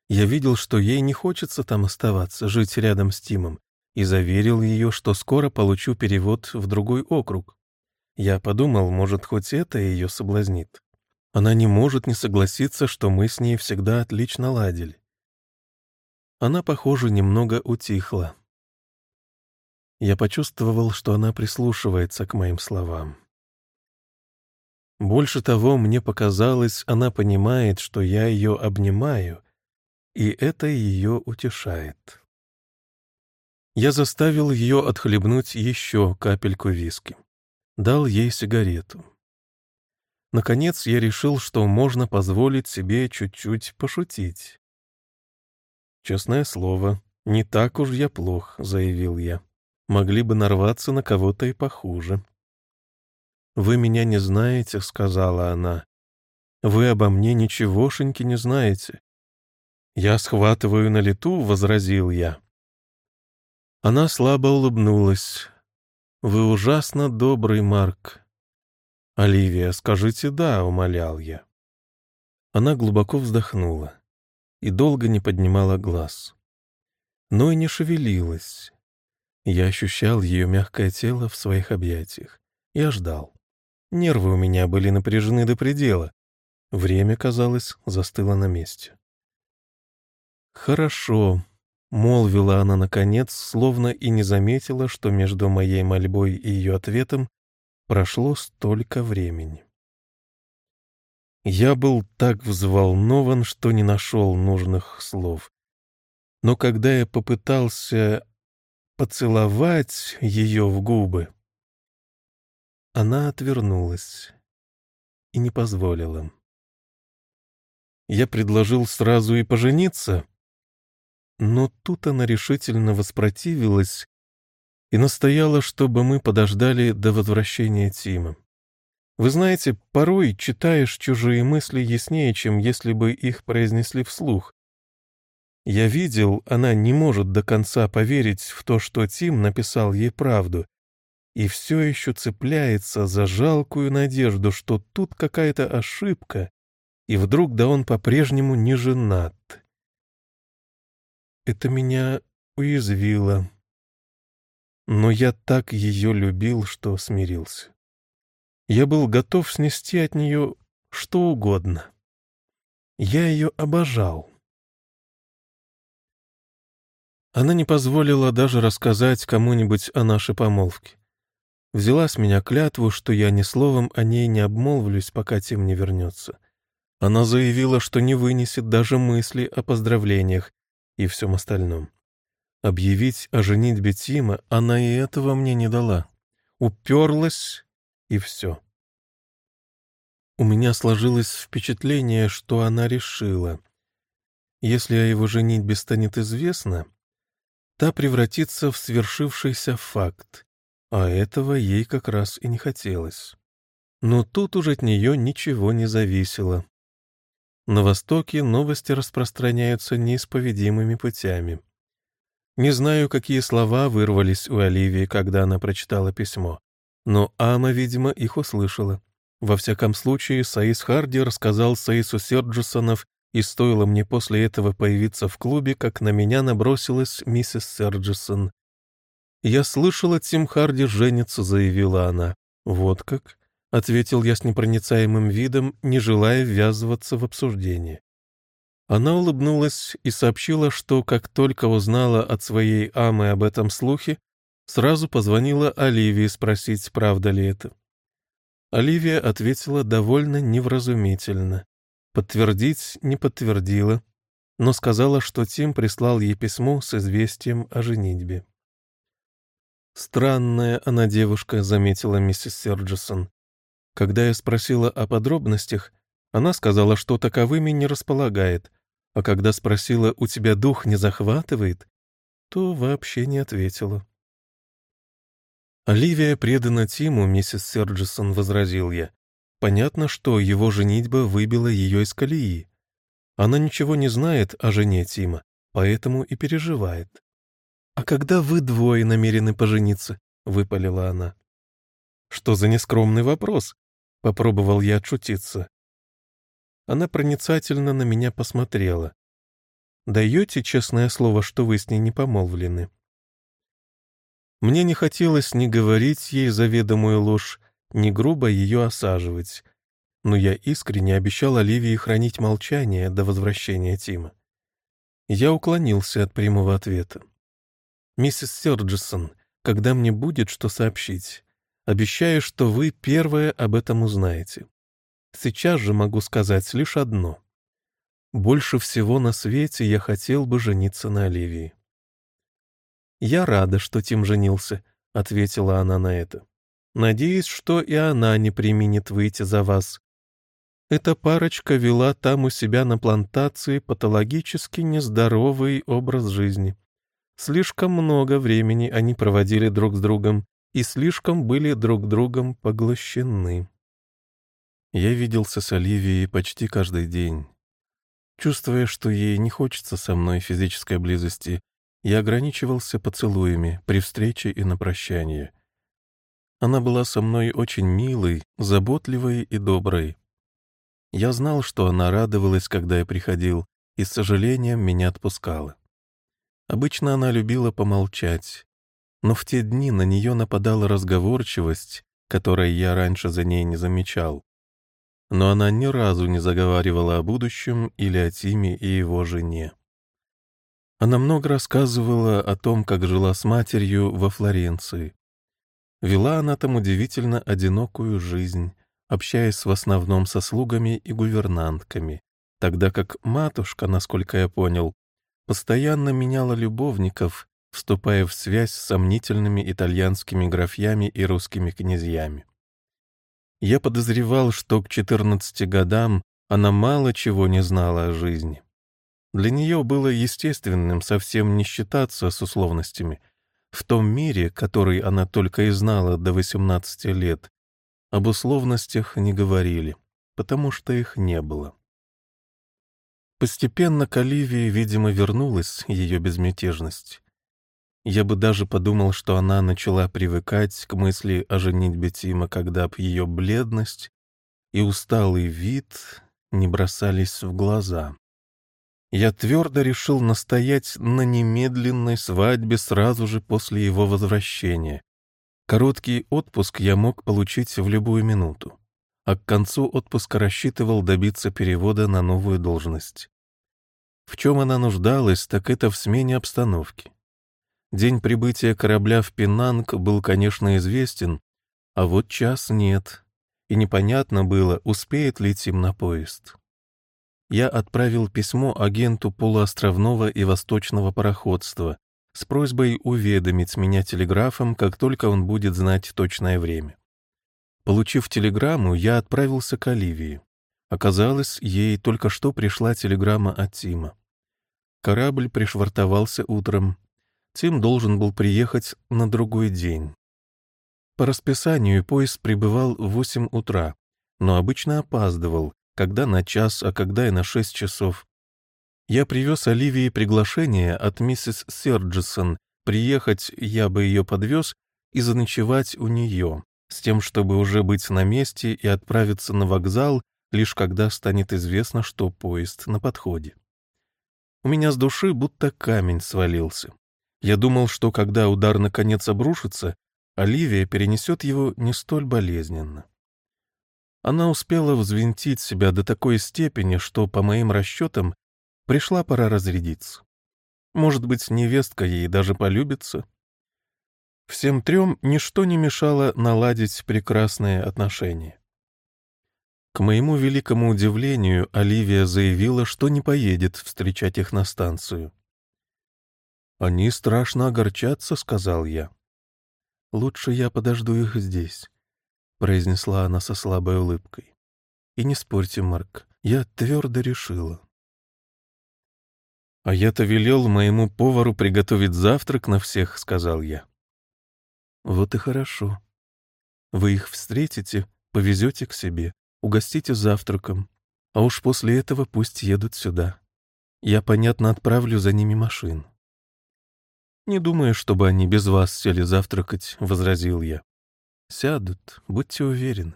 [SPEAKER 1] Я видел, что ей не хочется там оставаться, жить рядом с Тимом, и заверил ее, что скоро получу перевод в другой округ. Я подумал, может, хоть это ее соблазнит. Она не может не согласиться, что мы с ней всегда отлично ладили. Она, похоже, немного утихла. Я почувствовал, что она прислушивается к моим словам. Больше того, мне показалось, она понимает, что я ее обнимаю, и это ее утешает. Я заставил ее отхлебнуть еще капельку виски. Дал ей сигарету. Наконец я решил, что можно позволить себе чуть-чуть пошутить. «Честное слово, не так уж я плох», — заявил я. «Могли бы нарваться на кого-то и похуже». «Вы меня не знаете», — сказала она. «Вы обо мне ничегошеньки не знаете. «Я схватываю на лету», — возразил я. Она слабо улыбнулась. «Вы ужасно добрый, Марк». «Оливия, скажите «да», — умолял я. Она глубоко вздохнула и долго не поднимала глаз. Но и не шевелилась. Я ощущал ее мягкое тело в своих объятиях. Я ждал. Нервы у меня были напряжены до предела. Время, казалось, застыло на месте. «Хорошо», — молвила она наконец, словно и не заметила, что между моей мольбой и ее ответом прошло столько времени. Я был так взволнован, что не нашел нужных слов. Но когда я попытался поцеловать ее в губы, она отвернулась и не позволила. Я предложил сразу и пожениться, но тут она решительно воспротивилась и настояла, чтобы мы подождали до возвращения Тима. Вы знаете, порой читаешь чужие мысли яснее, чем если бы их произнесли вслух. Я видел, она не может до конца поверить в то, что Тим написал ей правду, и все еще цепляется за жалкую надежду, что тут какая-то ошибка, и вдруг да он по-прежнему не женат. Это меня уязвило. Но я так ее любил, что смирился. Я был готов снести от нее что угодно. Я ее обожал. Она не позволила даже рассказать кому-нибудь о нашей помолвке. Взяла с меня клятву, что я ни словом о ней не обмолвлюсь, пока Тим не вернется. Она заявила, что не вынесет даже мысли о поздравлениях и всем остальном. Объявить о женитьбе Тима она и этого мне не дала. Уперлась, и все. У меня сложилось впечатление, что она решила. Если о его женитьбе станет известно, та превратится в свершившийся факт, а этого ей как раз и не хотелось. Но тут уже от нее ничего не зависело. На Востоке новости распространяются неисповедимыми путями. Не знаю, какие слова вырвались у Оливии, когда она прочитала письмо, но Ама, видимо, их услышала. Во всяком случае, Саис Харди рассказал Саису Серджисонов, и стоило мне после этого появиться в клубе, как на меня набросилась миссис Серджисон. «Я слышала, Тим Харди женится», — заявила она. «Вот как?» — ответил я с непроницаемым видом, не желая ввязываться в обсуждение. Она улыбнулась и сообщила, что как только узнала от своей Амы об этом слухе, сразу позвонила Оливии спросить, правда ли это. Оливия ответила довольно невразумительно. Подтвердить не подтвердила, но сказала, что Тим прислал ей письмо с известием о женитьбе. «Странная она девушка», — заметила миссис Серджисон. Когда я спросила о подробностях, она сказала, что таковыми не располагает, а когда спросила, у тебя дух не захватывает, то вообще не ответила. «Оливия предана Тиму, миссис Серджисон», — возразил я. «Понятно, что его женитьба выбила ее из колеи. Она ничего не знает о жене Тима, поэтому и переживает. «А когда вы двое намерены пожениться?» — выпалила она. «Что за нескромный вопрос?» — попробовал я отшутиться. Она проницательно на меня посмотрела. «Даете честное слово, что вы с ней не помолвлены?» Мне не хотелось ни говорить ей заведомую ложь, ни грубо ее осаживать, но я искренне обещал Оливии хранить молчание до возвращения Тима. Я уклонился от прямого ответа. «Миссис Сёрджисон, когда мне будет что сообщить, обещаю, что вы первая об этом узнаете. Сейчас же могу сказать лишь одно. Больше всего на свете я хотел бы жениться на Оливии». «Я рада, что Тим женился», — ответила она на это. «Надеюсь, что и она не применит выйти за вас. Эта парочка вела там у себя на плантации патологически нездоровый образ жизни. Слишком много времени они проводили друг с другом и слишком были друг другом поглощены. Я виделся с Оливией почти каждый день. Чувствуя, что ей не хочется со мной физической близости, я ограничивался поцелуями при встрече и на прощание. Она была со мной очень милой, заботливой и доброй. Я знал, что она радовалась, когда я приходил, и с сожалением меня отпускала. Обычно она любила помолчать, но в те дни на нее нападала разговорчивость, которой я раньше за ней не замечал. Но она ни разу не заговаривала о будущем или о Тиме и его жене. Она много рассказывала о том, как жила с матерью во Флоренции. Вела она там удивительно одинокую жизнь, общаясь в основном со слугами и гувернантками, тогда как матушка, насколько я понял, постоянно меняла любовников вступая в связь с сомнительными итальянскими графьями и русскими князьями. Я подозревал, что к 14 годам она мало чего не знала о жизни. Для нее было естественным совсем не считаться с условностями. В том мире, который она только и знала до 18 лет, об условностях не говорили, потому что их не было. Постепенно к Оливии, видимо, вернулась ее безмятежность. Я бы даже подумал, что она начала привыкать к мысли о женитьбе Тима, когда б ее бледность и усталый вид не бросались в глаза. Я твердо решил настоять на немедленной свадьбе сразу же после его возвращения. Короткий отпуск я мог получить в любую минуту, а к концу отпуска рассчитывал добиться перевода на новую должность. В чем она нуждалась, так это в смене обстановки. День прибытия корабля в Пенанг был, конечно, известен, а вот час нет, и непонятно было, успеет ли Тим на поезд. Я отправил письмо агенту полуостровного и восточного пароходства с просьбой уведомить меня телеграфом, как только он будет знать точное время. Получив телеграмму, я отправился к Оливии. Оказалось, ей только что пришла телеграмма от Тима. Корабль пришвартовался утром, Тим должен был приехать на другой день. По расписанию поезд прибывал в 8 утра, но обычно опаздывал, когда на час, а когда и на 6 часов. Я привез Оливии приглашение от миссис Серджисон приехать, я бы ее подвез, и заночевать у нее, с тем, чтобы уже быть на месте и отправиться на вокзал, лишь когда станет известно, что поезд на подходе. У меня с души будто камень свалился. Я думал, что когда удар наконец обрушится, Оливия перенесет его не столь болезненно. Она успела взвинтить себя до такой степени, что, по моим расчетам, пришла пора разрядиться. Может быть, невестка ей даже полюбится. Всем трем ничто не мешало наладить прекрасные отношения. К моему великому удивлению, Оливия заявила, что не поедет встречать их на станцию. «Они страшно огорчатся», — сказал я. «Лучше я подожду их здесь», — произнесла она со слабой улыбкой. «И не спорьте, Марк, я твердо решила». «А я-то велел моему повару приготовить завтрак на всех», — сказал я. «Вот и хорошо. Вы их встретите, повезете к себе, угостите завтраком, а уж после этого пусть едут сюда. Я, понятно, отправлю за ними машину». «Не думаю, чтобы они без вас сели завтракать», — возразил я. «Сядут, будьте уверены.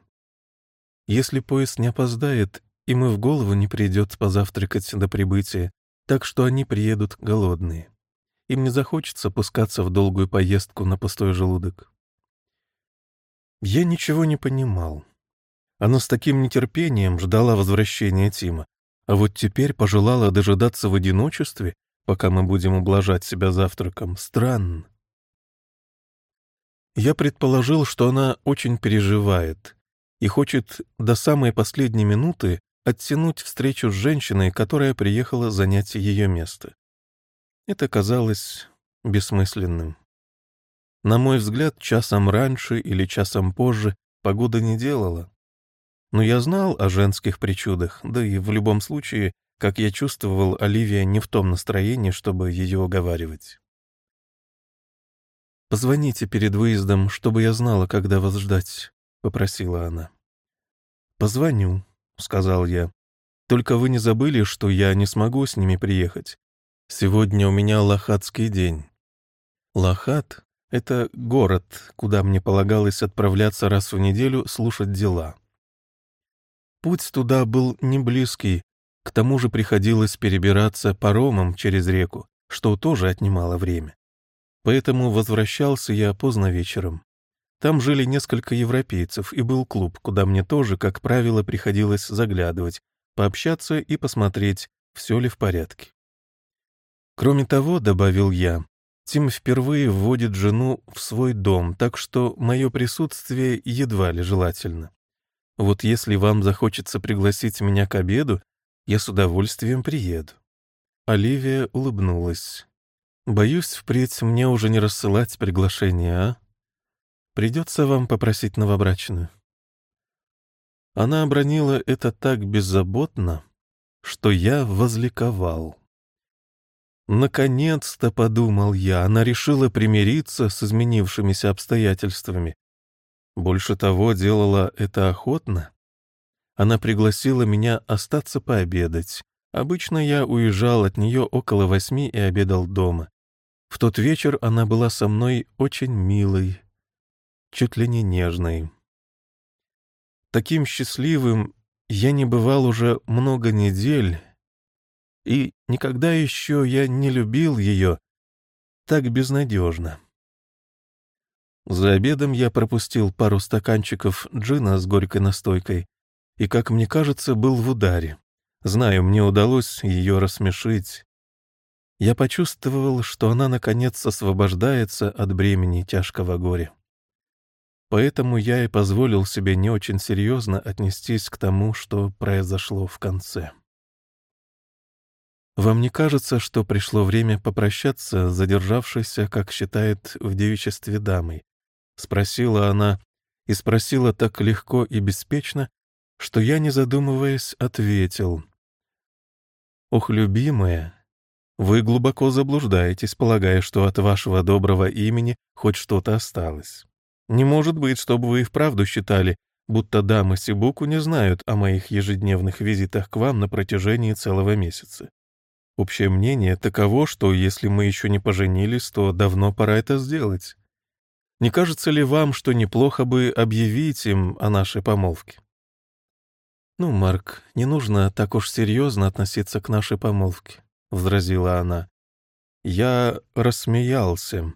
[SPEAKER 1] Если поезд не опоздает, им и в голову не придет позавтракать до прибытия, так что они приедут голодные. Им не захочется пускаться в долгую поездку на пустой желудок». Я ничего не понимал. Она с таким нетерпением ждала возвращения Тима, а вот теперь пожелала дожидаться в одиночестве пока мы будем ублажать себя завтраком. Странно. Я предположил, что она очень переживает и хочет до самой последней минуты оттянуть встречу с женщиной, которая приехала занять ее место. Это казалось бессмысленным. На мой взгляд, часом раньше или часом позже погода не делала. Но я знал о женских причудах, да и в любом случае как я чувствовал, Оливия не в том настроении, чтобы ее уговаривать. «Позвоните перед выездом, чтобы я знала, когда вас ждать», — попросила она. «Позвоню», — сказал я. Только вы не забыли, что я не смогу с ними приехать. Сегодня у меня лохатский день. Лохат — это город, куда мне полагалось отправляться раз в неделю слушать дела. Путь туда был не близкий, к тому же приходилось перебираться паромом через реку, что тоже отнимало время. Поэтому возвращался я поздно вечером. Там жили несколько европейцев, и был клуб, куда мне тоже, как правило, приходилось заглядывать, пообщаться и посмотреть, все ли в порядке. Кроме того, добавил я, Тим впервые вводит жену в свой дом, так что мое присутствие едва ли желательно. Вот если вам захочется пригласить меня к обеду, я с удовольствием приеду. Оливия улыбнулась. «Боюсь, впредь мне уже не рассылать приглашения, а?» Придется вам попросить новобрачную». Она обронила это так беззаботно, что я возликовал. Наконец-то, подумал я, она решила примириться с изменившимися обстоятельствами. Больше того, делала это охотно. Она пригласила меня остаться пообедать. Обычно я уезжал от нее около восьми и обедал дома. В тот вечер она была со мной очень милой, чуть ли не нежной. Таким счастливым я не бывал уже много недель, и никогда еще я не любил ее так безнадежно. За обедом я пропустил пару стаканчиков джина с горькой настойкой и, как мне кажется, был в ударе. Знаю, мне удалось ее рассмешить. Я почувствовал, что она, наконец, освобождается от бремени тяжкого горя. Поэтому я и позволил себе не очень серьезно отнестись к тому, что произошло в конце. Вам не кажется, что пришло время попрощаться задержавшейся, как считает, в девичестве дамой? Спросила она, и спросила так легко и беспечно, что я, не задумываясь, ответил. «Ох, любимая, вы глубоко заблуждаетесь, полагая, что от вашего доброго имени хоть что-то осталось. Не может быть, чтобы вы и вправду считали, будто дамы Сибуку не знают о моих ежедневных визитах к вам на протяжении целого месяца. Общее мнение таково, что если мы еще не поженились, то давно пора это сделать. Не кажется ли вам, что неплохо бы объявить им о нашей помолвке? «Ну, Марк, не нужно так уж серьезно относиться к нашей помолвке», — возразила она. Я рассмеялся.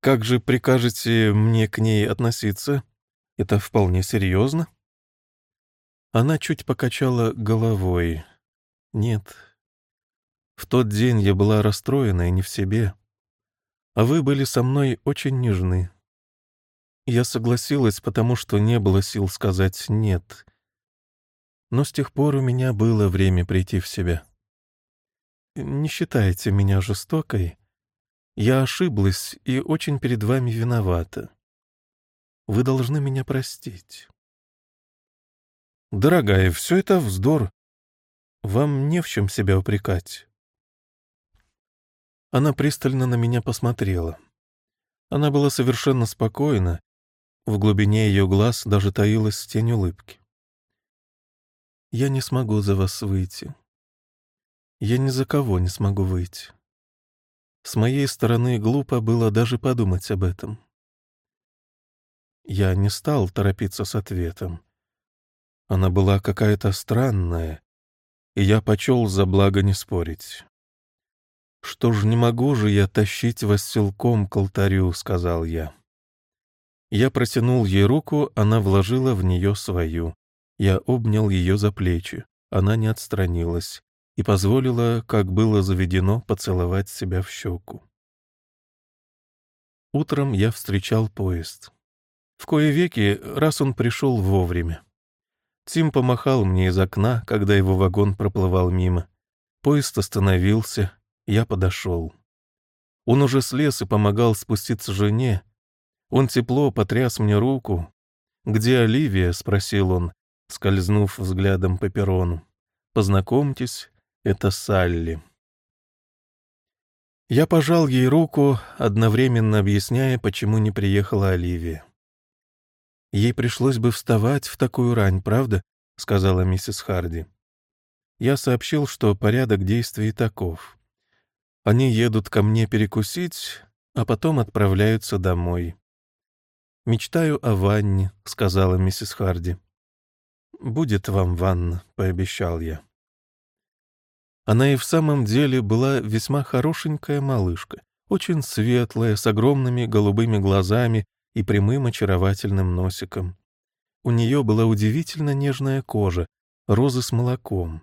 [SPEAKER 1] Как же прикажете мне к ней относиться? Это вполне серьезно? Она чуть покачала головой. Нет. В тот день я была расстроена и не в себе. А вы были со мной очень нежны. Я согласилась, потому что не было сил сказать «нет». Но с тех пор у меня было время прийти в себя. Не считайте меня жестокой, я ошиблась и очень перед вами виновата. Вы должны меня простить. Дорогая, все это вздор. Вам не в чем себя упрекать. Она пристально на меня посмотрела. Она была совершенно спокойна. В глубине ее глаз даже таилась тень улыбки. «Я не смогу за вас выйти. Я ни за кого не смогу выйти. С моей стороны глупо было даже подумать об этом. Я не стал торопиться с ответом. Она была какая-то странная, и я почел за благо не спорить. «Что ж, не могу же я тащить вас силком к алтарю», — сказал я. Я протянул ей руку, она вложила в нее свою. Я обнял ее за плечи. Она не отстранилась и позволила, как было заведено, поцеловать себя в щеку. Утром я встречал поезд. В кое веки, раз он пришел вовремя. Тим помахал мне из окна, когда его вагон проплывал мимо. Поезд остановился, я подошел. Он уже слез и помогал спуститься жене. Он тепло потряс мне руку. «Где Оливия?» — спросил он, скользнув взглядом по перрону. «Познакомьтесь, это Салли. Я пожал ей руку, одновременно объясняя, почему не приехала Оливия. «Ей пришлось бы вставать в такую рань, правда?» — сказала миссис Харди. Я сообщил, что порядок действий таков. Они едут ко мне перекусить, а потом отправляются домой. «Мечтаю о ванне», — сказала миссис Харди. «Будет вам ванна», — пообещал я. Она и в самом деле была весьма хорошенькая малышка, очень светлая, с огромными голубыми глазами и прямым очаровательным носиком. У нее была удивительно нежная кожа, розы с молоком.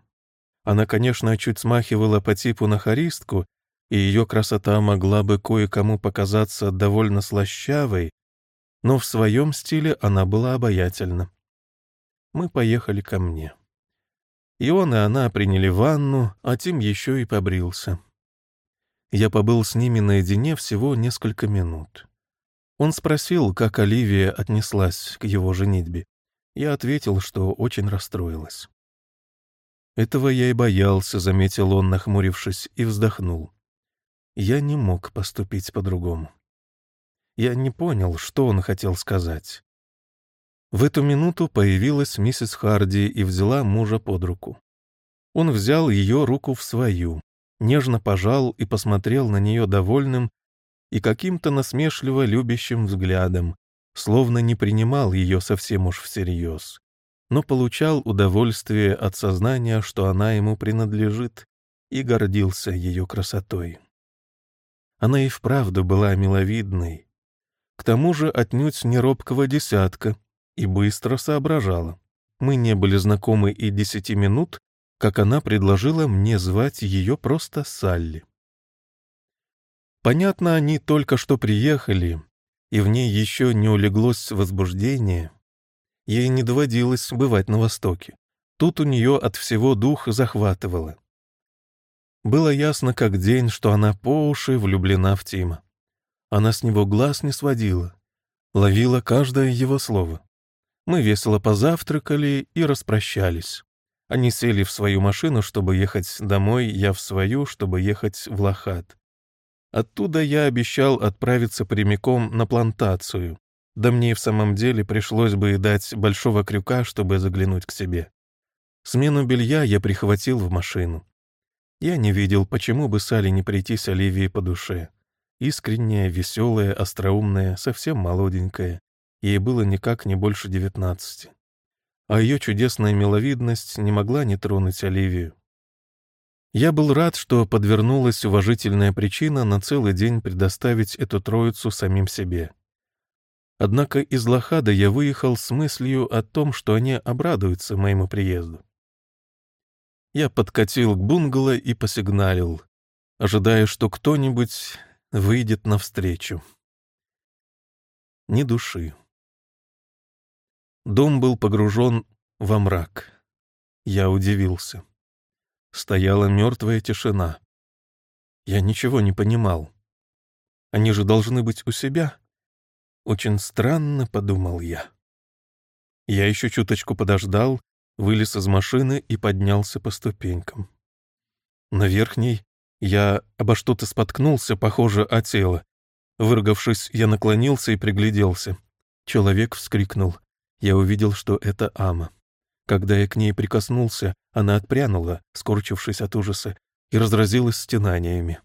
[SPEAKER 1] Она, конечно, чуть смахивала по типу на хористку, и ее красота могла бы кое-кому показаться довольно слащавой, но в своем стиле она была обаятельна. Мы поехали ко мне. И он, и она приняли ванну, а Тим еще и побрился. Я побыл с ними наедине всего несколько минут. Он спросил, как Оливия отнеслась к его женитьбе. Я ответил, что очень расстроилась. «Этого я и боялся», — заметил он, нахмурившись, и вздохнул. Я не мог поступить по-другому. Я не понял, что он хотел сказать. В эту минуту появилась миссис Харди и взяла мужа под руку. Он взял ее руку в свою, нежно пожал и посмотрел на нее довольным и каким-то насмешливо любящим взглядом, словно не принимал ее совсем уж всерьез, но получал удовольствие от сознания, что она ему принадлежит, и гордился ее красотой. Она и вправду была миловидной, к тому же отнюдь не робкого десятка, и быстро соображала. Мы не были знакомы и десяти минут, как она предложила мне звать ее просто Салли. Понятно, они только что приехали, и в ней еще не улеглось возбуждение. Ей не доводилось бывать на Востоке. Тут у нее от всего дух захватывало. Было ясно как день, что она по уши влюблена в Тима. Она с него глаз не сводила, ловила каждое его слово. Мы весело позавтракали и распрощались. Они сели в свою машину, чтобы ехать домой, я в свою, чтобы ехать в Лохат. Оттуда я обещал отправиться прямиком на плантацию. Да мне в самом деле пришлось бы дать большого крюка, чтобы заглянуть к себе. Смену белья я прихватил в машину. Я не видел, почему бы Салли не прийти с Оливией по душе. Искренняя, веселая, остроумная, совсем молоденькая. Ей было никак не больше девятнадцати. А ее чудесная миловидность не могла не тронуть Оливию. Я был рад, что подвернулась уважительная причина на целый день предоставить эту троицу самим себе. Однако из Лохада я выехал с мыслью о том, что они обрадуются моему приезду. Я подкатил к бунгало и посигналил, ожидая, что кто-нибудь выйдет навстречу. Ни души. Дом был погружен во мрак. Я удивился. Стояла мертвая тишина. Я ничего не понимал. Они же должны быть у себя. Очень странно, подумал я. Я еще чуточку подождал, вылез из машины и поднялся по ступенькам. На верхней я обо что-то споткнулся, похоже, о тело. Выругавшись, я наклонился и пригляделся. Человек вскрикнул. Я увидел, что это Ама. Когда я к ней прикоснулся, она отпрянула, скорчившись от ужаса, и разразилась стенаниями.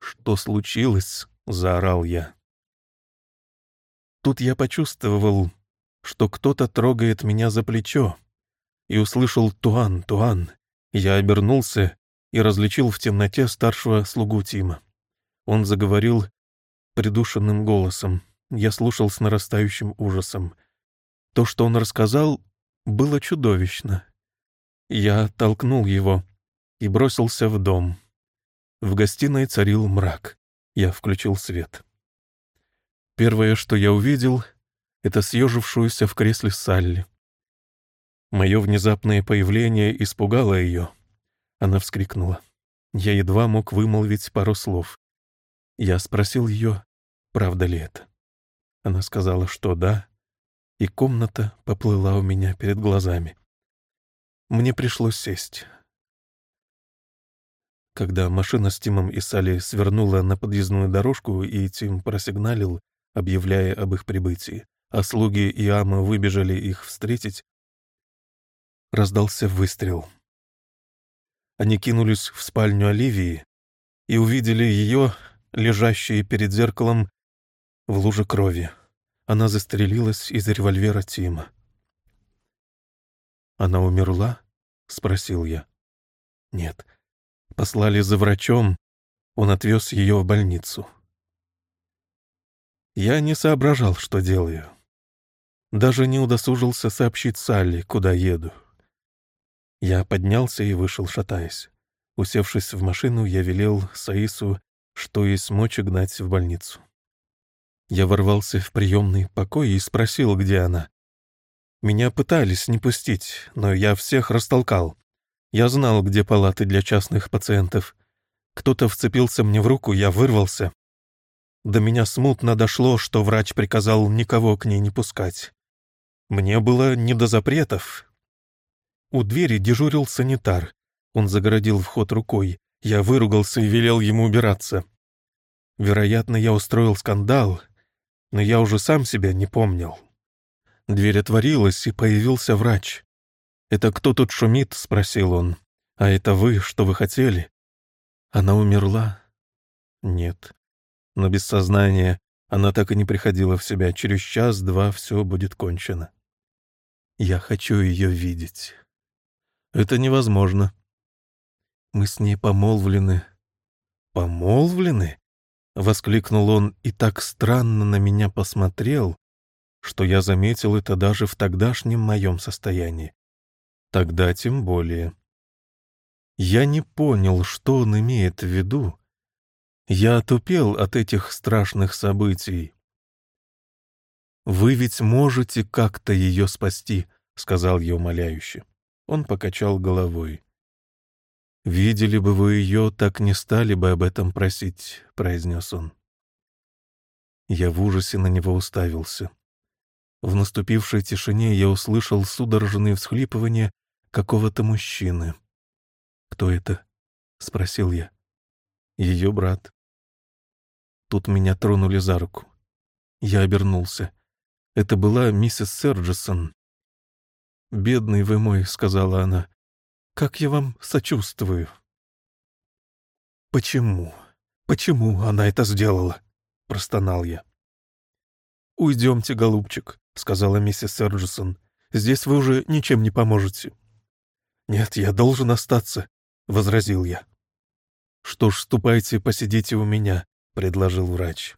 [SPEAKER 1] «Что случилось?» — заорал я. Тут я почувствовал, что кто-то трогает меня за плечо, и услышал «Туан, Туан». Я обернулся и различил в темноте старшего слугу Тима. Он заговорил придушенным голосом. Я слушал с нарастающим ужасом — то, что он рассказал, было чудовищно. Я толкнул его и бросился в дом. В гостиной царил мрак. Я включил свет. Первое, что я увидел, — это съежившуюся в кресле Салли. Мое внезапное появление испугало ее. Она вскрикнула. Я едва мог вымолвить пару слов. Я спросил ее, правда ли это. Она сказала, что да, и комната поплыла у меня перед глазами. Мне пришлось сесть. Когда машина с Тимом и Салли свернула на подъездную дорожку, и Тим просигналил, объявляя об их прибытии, а слуги и Ама выбежали их встретить, раздался выстрел. Они кинулись в спальню Оливии и увидели ее, лежащей перед зеркалом, в луже крови. Она застрелилась из револьвера Тима. «Она умерла?» — спросил я. «Нет. Послали за врачом. Он отвез ее в больницу». Я не соображал, что делаю. Даже не удосужился сообщить Салли, куда еду. Я поднялся и вышел, шатаясь. Усевшись в машину, я велел Саису, что есть мочи гнать в больницу. Я ворвался в приемный покой и спросил, где она. Меня пытались не пустить, но я всех растолкал. Я знал, где палаты для частных пациентов. Кто-то вцепился мне в руку, я вырвался. До меня смутно дошло, что врач приказал никого к ней не пускать. Мне было не до запретов. У двери дежурил санитар. Он загородил вход рукой. Я выругался и велел ему убираться. Вероятно, я устроил скандал, но я уже сам себя не помнил. Дверь отворилась, и появился врач. «Это кто тут шумит?» — спросил он. «А это вы? Что вы хотели?» «Она умерла?» «Нет». Но без сознания она так и не приходила в себя. Через час-два все будет кончено. Я хочу ее видеть. Это невозможно. Мы с ней помолвлены. Помолвлены? Воскликнул он и так странно на меня посмотрел, что я заметил это даже в тогдашнем моем состоянии. Тогда тем более. Я не понял, что он имеет в виду. Я отупел от этих страшных событий. «Вы ведь можете как-то ее спасти», — сказал я умоляюще. Он покачал головой. «Видели бы вы ее, так не стали бы об этом просить», — произнес он. Я в ужасе на него уставился. В наступившей тишине я услышал судорожные всхлипывания какого-то мужчины. «Кто это?» — спросил я. «Ее брат». Тут меня тронули за руку. Я обернулся. Это была миссис Серджисон. «Бедный вы мой», — сказала она. «Как я вам сочувствую». «Почему? Почему она это сделала?» — простонал я. «Уйдемте, голубчик», — сказала миссис Серджисон. «Здесь вы уже ничем не поможете». «Нет, я должен остаться», — возразил я. «Что ж, ступайте, посидите у меня», — предложил врач.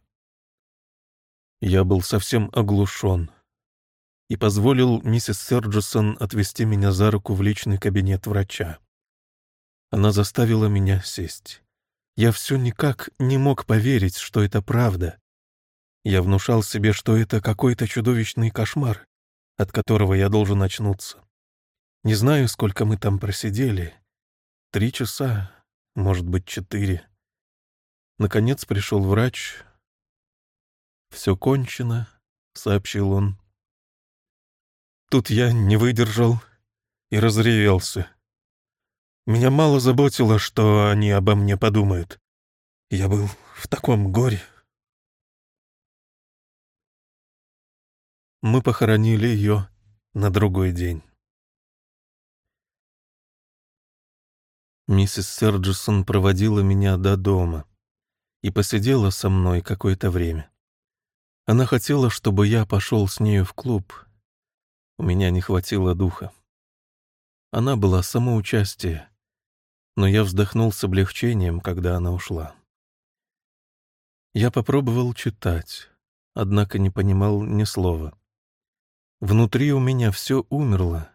[SPEAKER 1] Я был совсем оглушен и позволил миссис Серджисон отвести меня за руку в личный кабинет врача. Она заставила меня сесть. Я все никак не мог поверить, что это правда. Я внушал себе, что это какой-то чудовищный кошмар, от которого я должен очнуться. Не знаю, сколько мы там просидели. Три часа, может быть, четыре. Наконец пришел врач, «Все кончено», — сообщил он. Тут я не выдержал и разревелся. Меня мало заботило, что они обо мне подумают. Я был в таком горе. Мы похоронили ее на другой день. Миссис Серджисон проводила меня до дома и посидела со мной какое-то время. Она хотела, чтобы я пошел с нею в клуб. У меня не хватило духа. Она была самоучастие, но я вздохнул с облегчением, когда она ушла. Я попробовал читать, однако не понимал ни слова. Внутри у меня все умерло.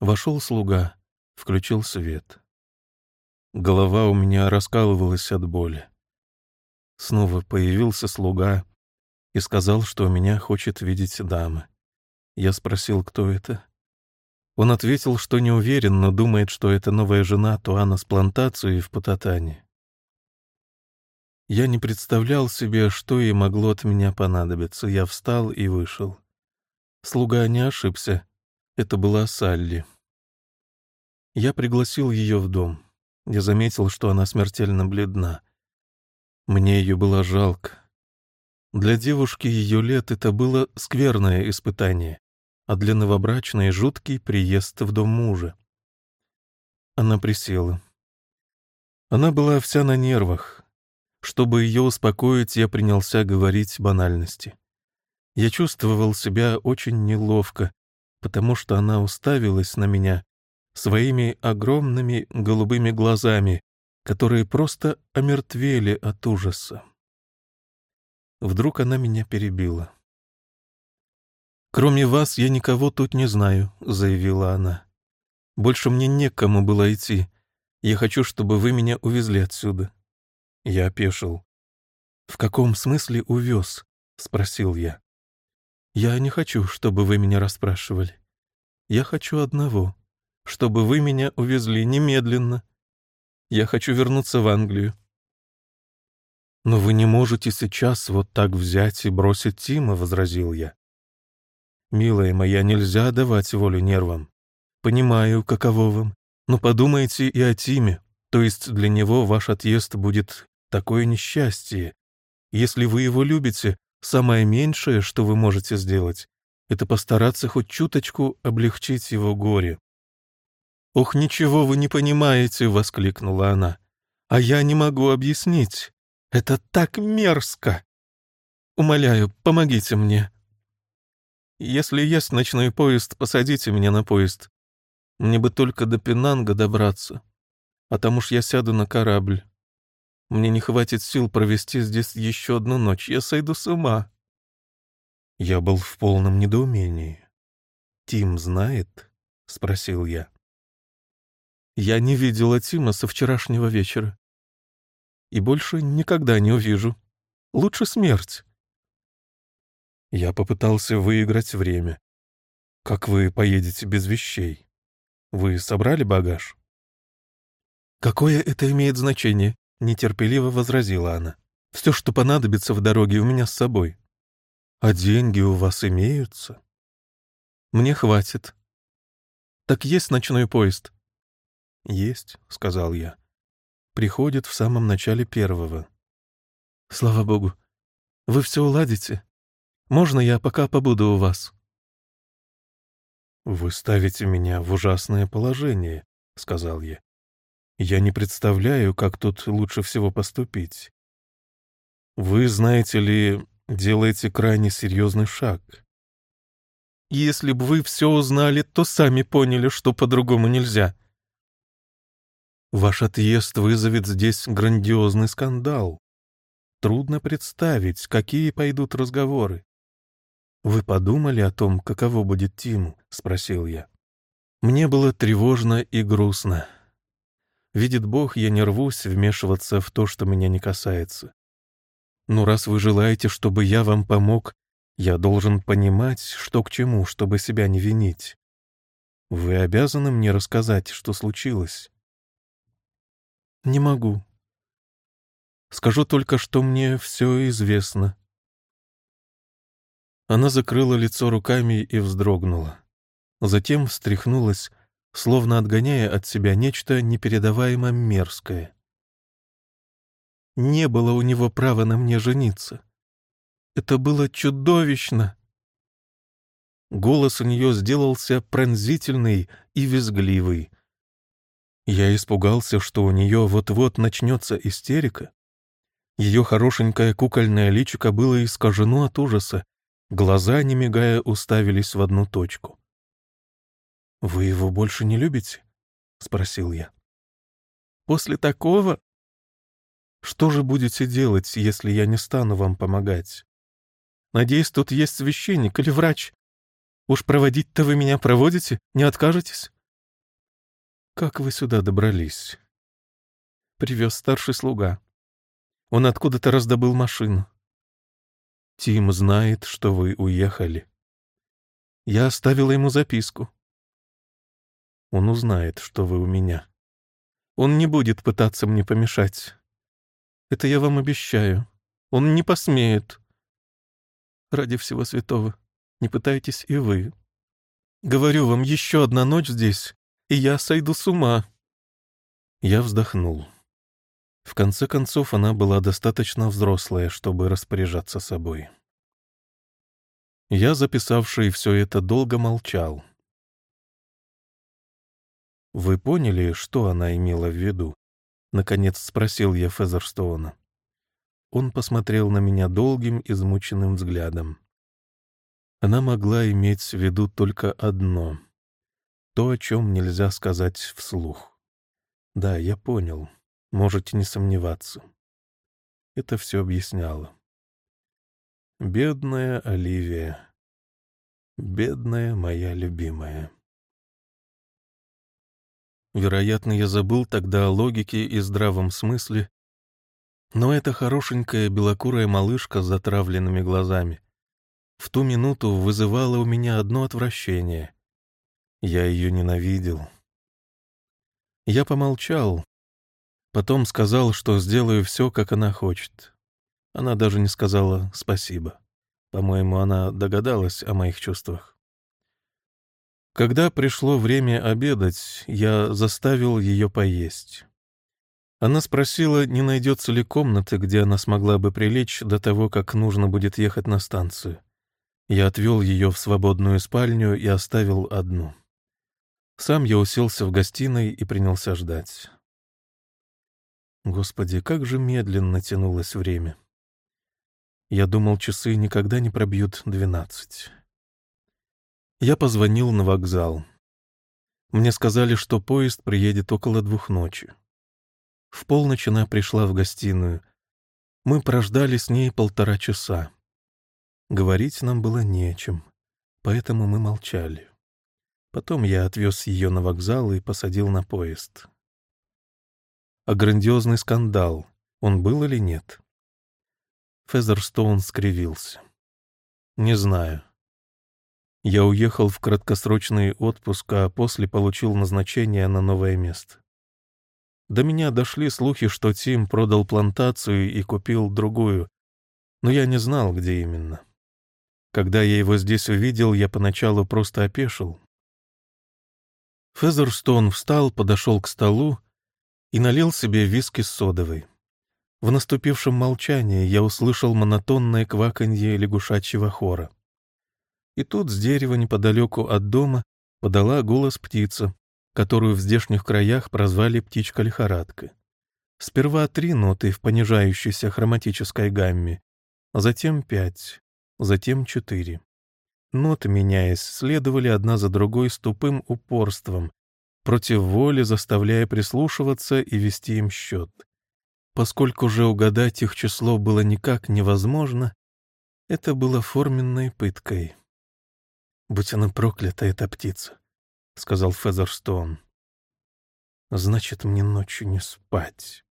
[SPEAKER 1] Вошел слуга, включил свет. Голова у меня раскалывалась от боли. Снова появился слуга и сказал, что меня хочет видеть дама. Я спросил, кто это. Он ответил, что не уверен, но думает, что это новая жена Туана с плантацией в Пататане. Я не представлял себе, что ей могло от меня понадобиться. Я встал и вышел. Слуга не ошибся. Это была Салли. Я пригласил ее в дом. Я заметил, что она смертельно бледна. Мне ее было жалко. Для девушки ее лет это было скверное испытание, а для новобрачной — жуткий приезд в дом мужа. Она присела. Она была вся на нервах. Чтобы ее успокоить, я принялся говорить банальности. Я чувствовал себя очень неловко, потому что она уставилась на меня своими огромными голубыми глазами, которые просто омертвели от ужаса. Вдруг она меня перебила. «Кроме вас я никого тут не знаю», — заявила она. «Больше мне некому было идти. Я хочу, чтобы вы меня увезли отсюда». Я опешил. «В каком смысле увез?» — спросил я. «Я не хочу, чтобы вы меня расспрашивали. Я хочу одного, чтобы вы меня увезли немедленно. Я хочу вернуться в Англию». «Но вы не можете сейчас вот так взять и бросить Тима», — возразил я. «Милая моя, нельзя давать волю нервам. Понимаю, каково вам, но подумайте и о Тиме, то есть для него ваш отъезд будет такое несчастье. Если вы его любите, самое меньшее, что вы можете сделать, это постараться хоть чуточку облегчить его горе». «Ох, ничего вы не понимаете!» — воскликнула она. «А я не могу объяснить. Это так мерзко! Умоляю, помогите мне. Если есть ночной поезд, посадите меня на поезд. Мне бы только до Пенанга добраться, а там уж я сяду на корабль. Мне не хватит сил провести здесь еще одну ночь, я сойду с ума». Я был в полном недоумении. «Тим знает?» — спросил я. «Я не видела Тима со вчерашнего вечера. И больше никогда не увижу. Лучше смерть». Я попытался выиграть время. «Как вы поедете без вещей? Вы собрали багаж?» «Какое это имеет значение?» — нетерпеливо возразила она. «Все, что понадобится в дороге, у меня с собой. А деньги у вас имеются?» «Мне хватит». «Так есть ночной поезд?» «Есть», — сказал я. «Приходит в самом начале первого». «Слава богу. Вы все уладите?» Можно я пока побуду у вас?» «Вы ставите меня в ужасное положение», — сказал я. «Я не представляю, как тут лучше всего поступить. Вы, знаете ли, делаете крайне серьезный шаг. Если бы вы все узнали, то сами поняли, что по-другому нельзя. Ваш отъезд вызовет здесь грандиозный скандал. Трудно представить, какие пойдут разговоры. «Вы подумали о том, каково будет Тиму?» — спросил я. Мне было тревожно и грустно. Видит Бог, я не рвусь вмешиваться в то, что меня не касается. Но раз вы желаете, чтобы я вам помог, я должен понимать, что к чему, чтобы себя не винить. Вы обязаны мне рассказать, что случилось. Не могу. Скажу только, что мне все известно. Она закрыла лицо руками и вздрогнула. Затем встряхнулась, словно отгоняя от себя нечто непередаваемо мерзкое. Не было у него права на мне жениться. Это было чудовищно. Голос у нее сделался пронзительный и визгливый. Я испугался, что у нее вот-вот начнется истерика. Ее хорошенькое кукольное личико было искажено от ужаса, Глаза, не мигая, уставились в одну точку. «Вы его больше не любите?» — спросил я. «После такого? Что же будете делать, если я не стану вам помогать? Надеюсь, тут есть священник или врач. Уж проводить-то вы меня проводите, не откажетесь?» «Как вы сюда добрались?» Привез старший слуга. Он откуда-то раздобыл машину. Тим знает, что вы уехали. Я оставила ему записку. Он узнает, что вы у меня. Он не будет пытаться мне помешать. Это я вам обещаю. Он не посмеет. Ради всего святого, не пытайтесь и вы. Говорю вам, еще одна ночь здесь, и я сойду с ума. Я вздохнул. В конце концов, она была достаточно взрослая, чтобы распоряжаться собой. Я, записавший все это, долго молчал. «Вы поняли, что она имела в виду?» — наконец спросил я Фезерстоуна. Он посмотрел на меня долгим, измученным взглядом. Она могла иметь в виду только одно — то, о чем нельзя сказать вслух. Да, я понял. Можете не сомневаться. Это все объясняло. Бедная Оливия. Бедная моя любимая. Вероятно, я забыл тогда о логике и здравом смысле, но эта хорошенькая белокурая малышка с затравленными глазами в ту минуту вызывала у меня одно отвращение. Я ее ненавидел. Я помолчал, потом сказал, что сделаю все, как она хочет. Она даже не сказала спасибо. По-моему, она догадалась о моих чувствах. Когда пришло время обедать, я заставил ее поесть. Она спросила, не найдется ли комнаты, где она смогла бы прилечь до того, как нужно будет ехать на станцию. Я отвел ее в свободную спальню и оставил одну. Сам я уселся в гостиной и принялся ждать. Господи, как же медленно тянулось время. Я думал, часы никогда не пробьют двенадцать. Я позвонил на вокзал. Мне сказали, что поезд приедет около двух ночи. В полночь она пришла в гостиную. Мы прождали с ней полтора часа. Говорить нам было нечем, поэтому мы молчали. Потом я отвез ее на вокзал и посадил на поезд. А грандиозный скандал, он был или нет? Фезерстоун скривился. Не знаю. Я уехал в краткосрочный отпуск, а после получил назначение на новое место. До меня дошли слухи, что Тим продал плантацию и купил другую, но я не знал, где именно. Когда я его здесь увидел, я поначалу просто опешил. Фезерстон встал, подошел к столу и налил себе виски с содовой. В наступившем молчании я услышал монотонное кваканье лягушачьего хора. И тут с дерева неподалеку от дома подала голос птица, которую в здешних краях прозвали птичка-лихорадка. Сперва три ноты в понижающейся хроматической гамме, затем пять, затем четыре. Ноты, меняясь, следовали одна за другой с тупым упорством, против воли заставляя прислушиваться и вести им счет. Поскольку же угадать их число было никак невозможно, это было форменной пыткой. «Будь она проклята, эта птица!» — сказал Фезерстоун. «Значит, мне ночью не спать».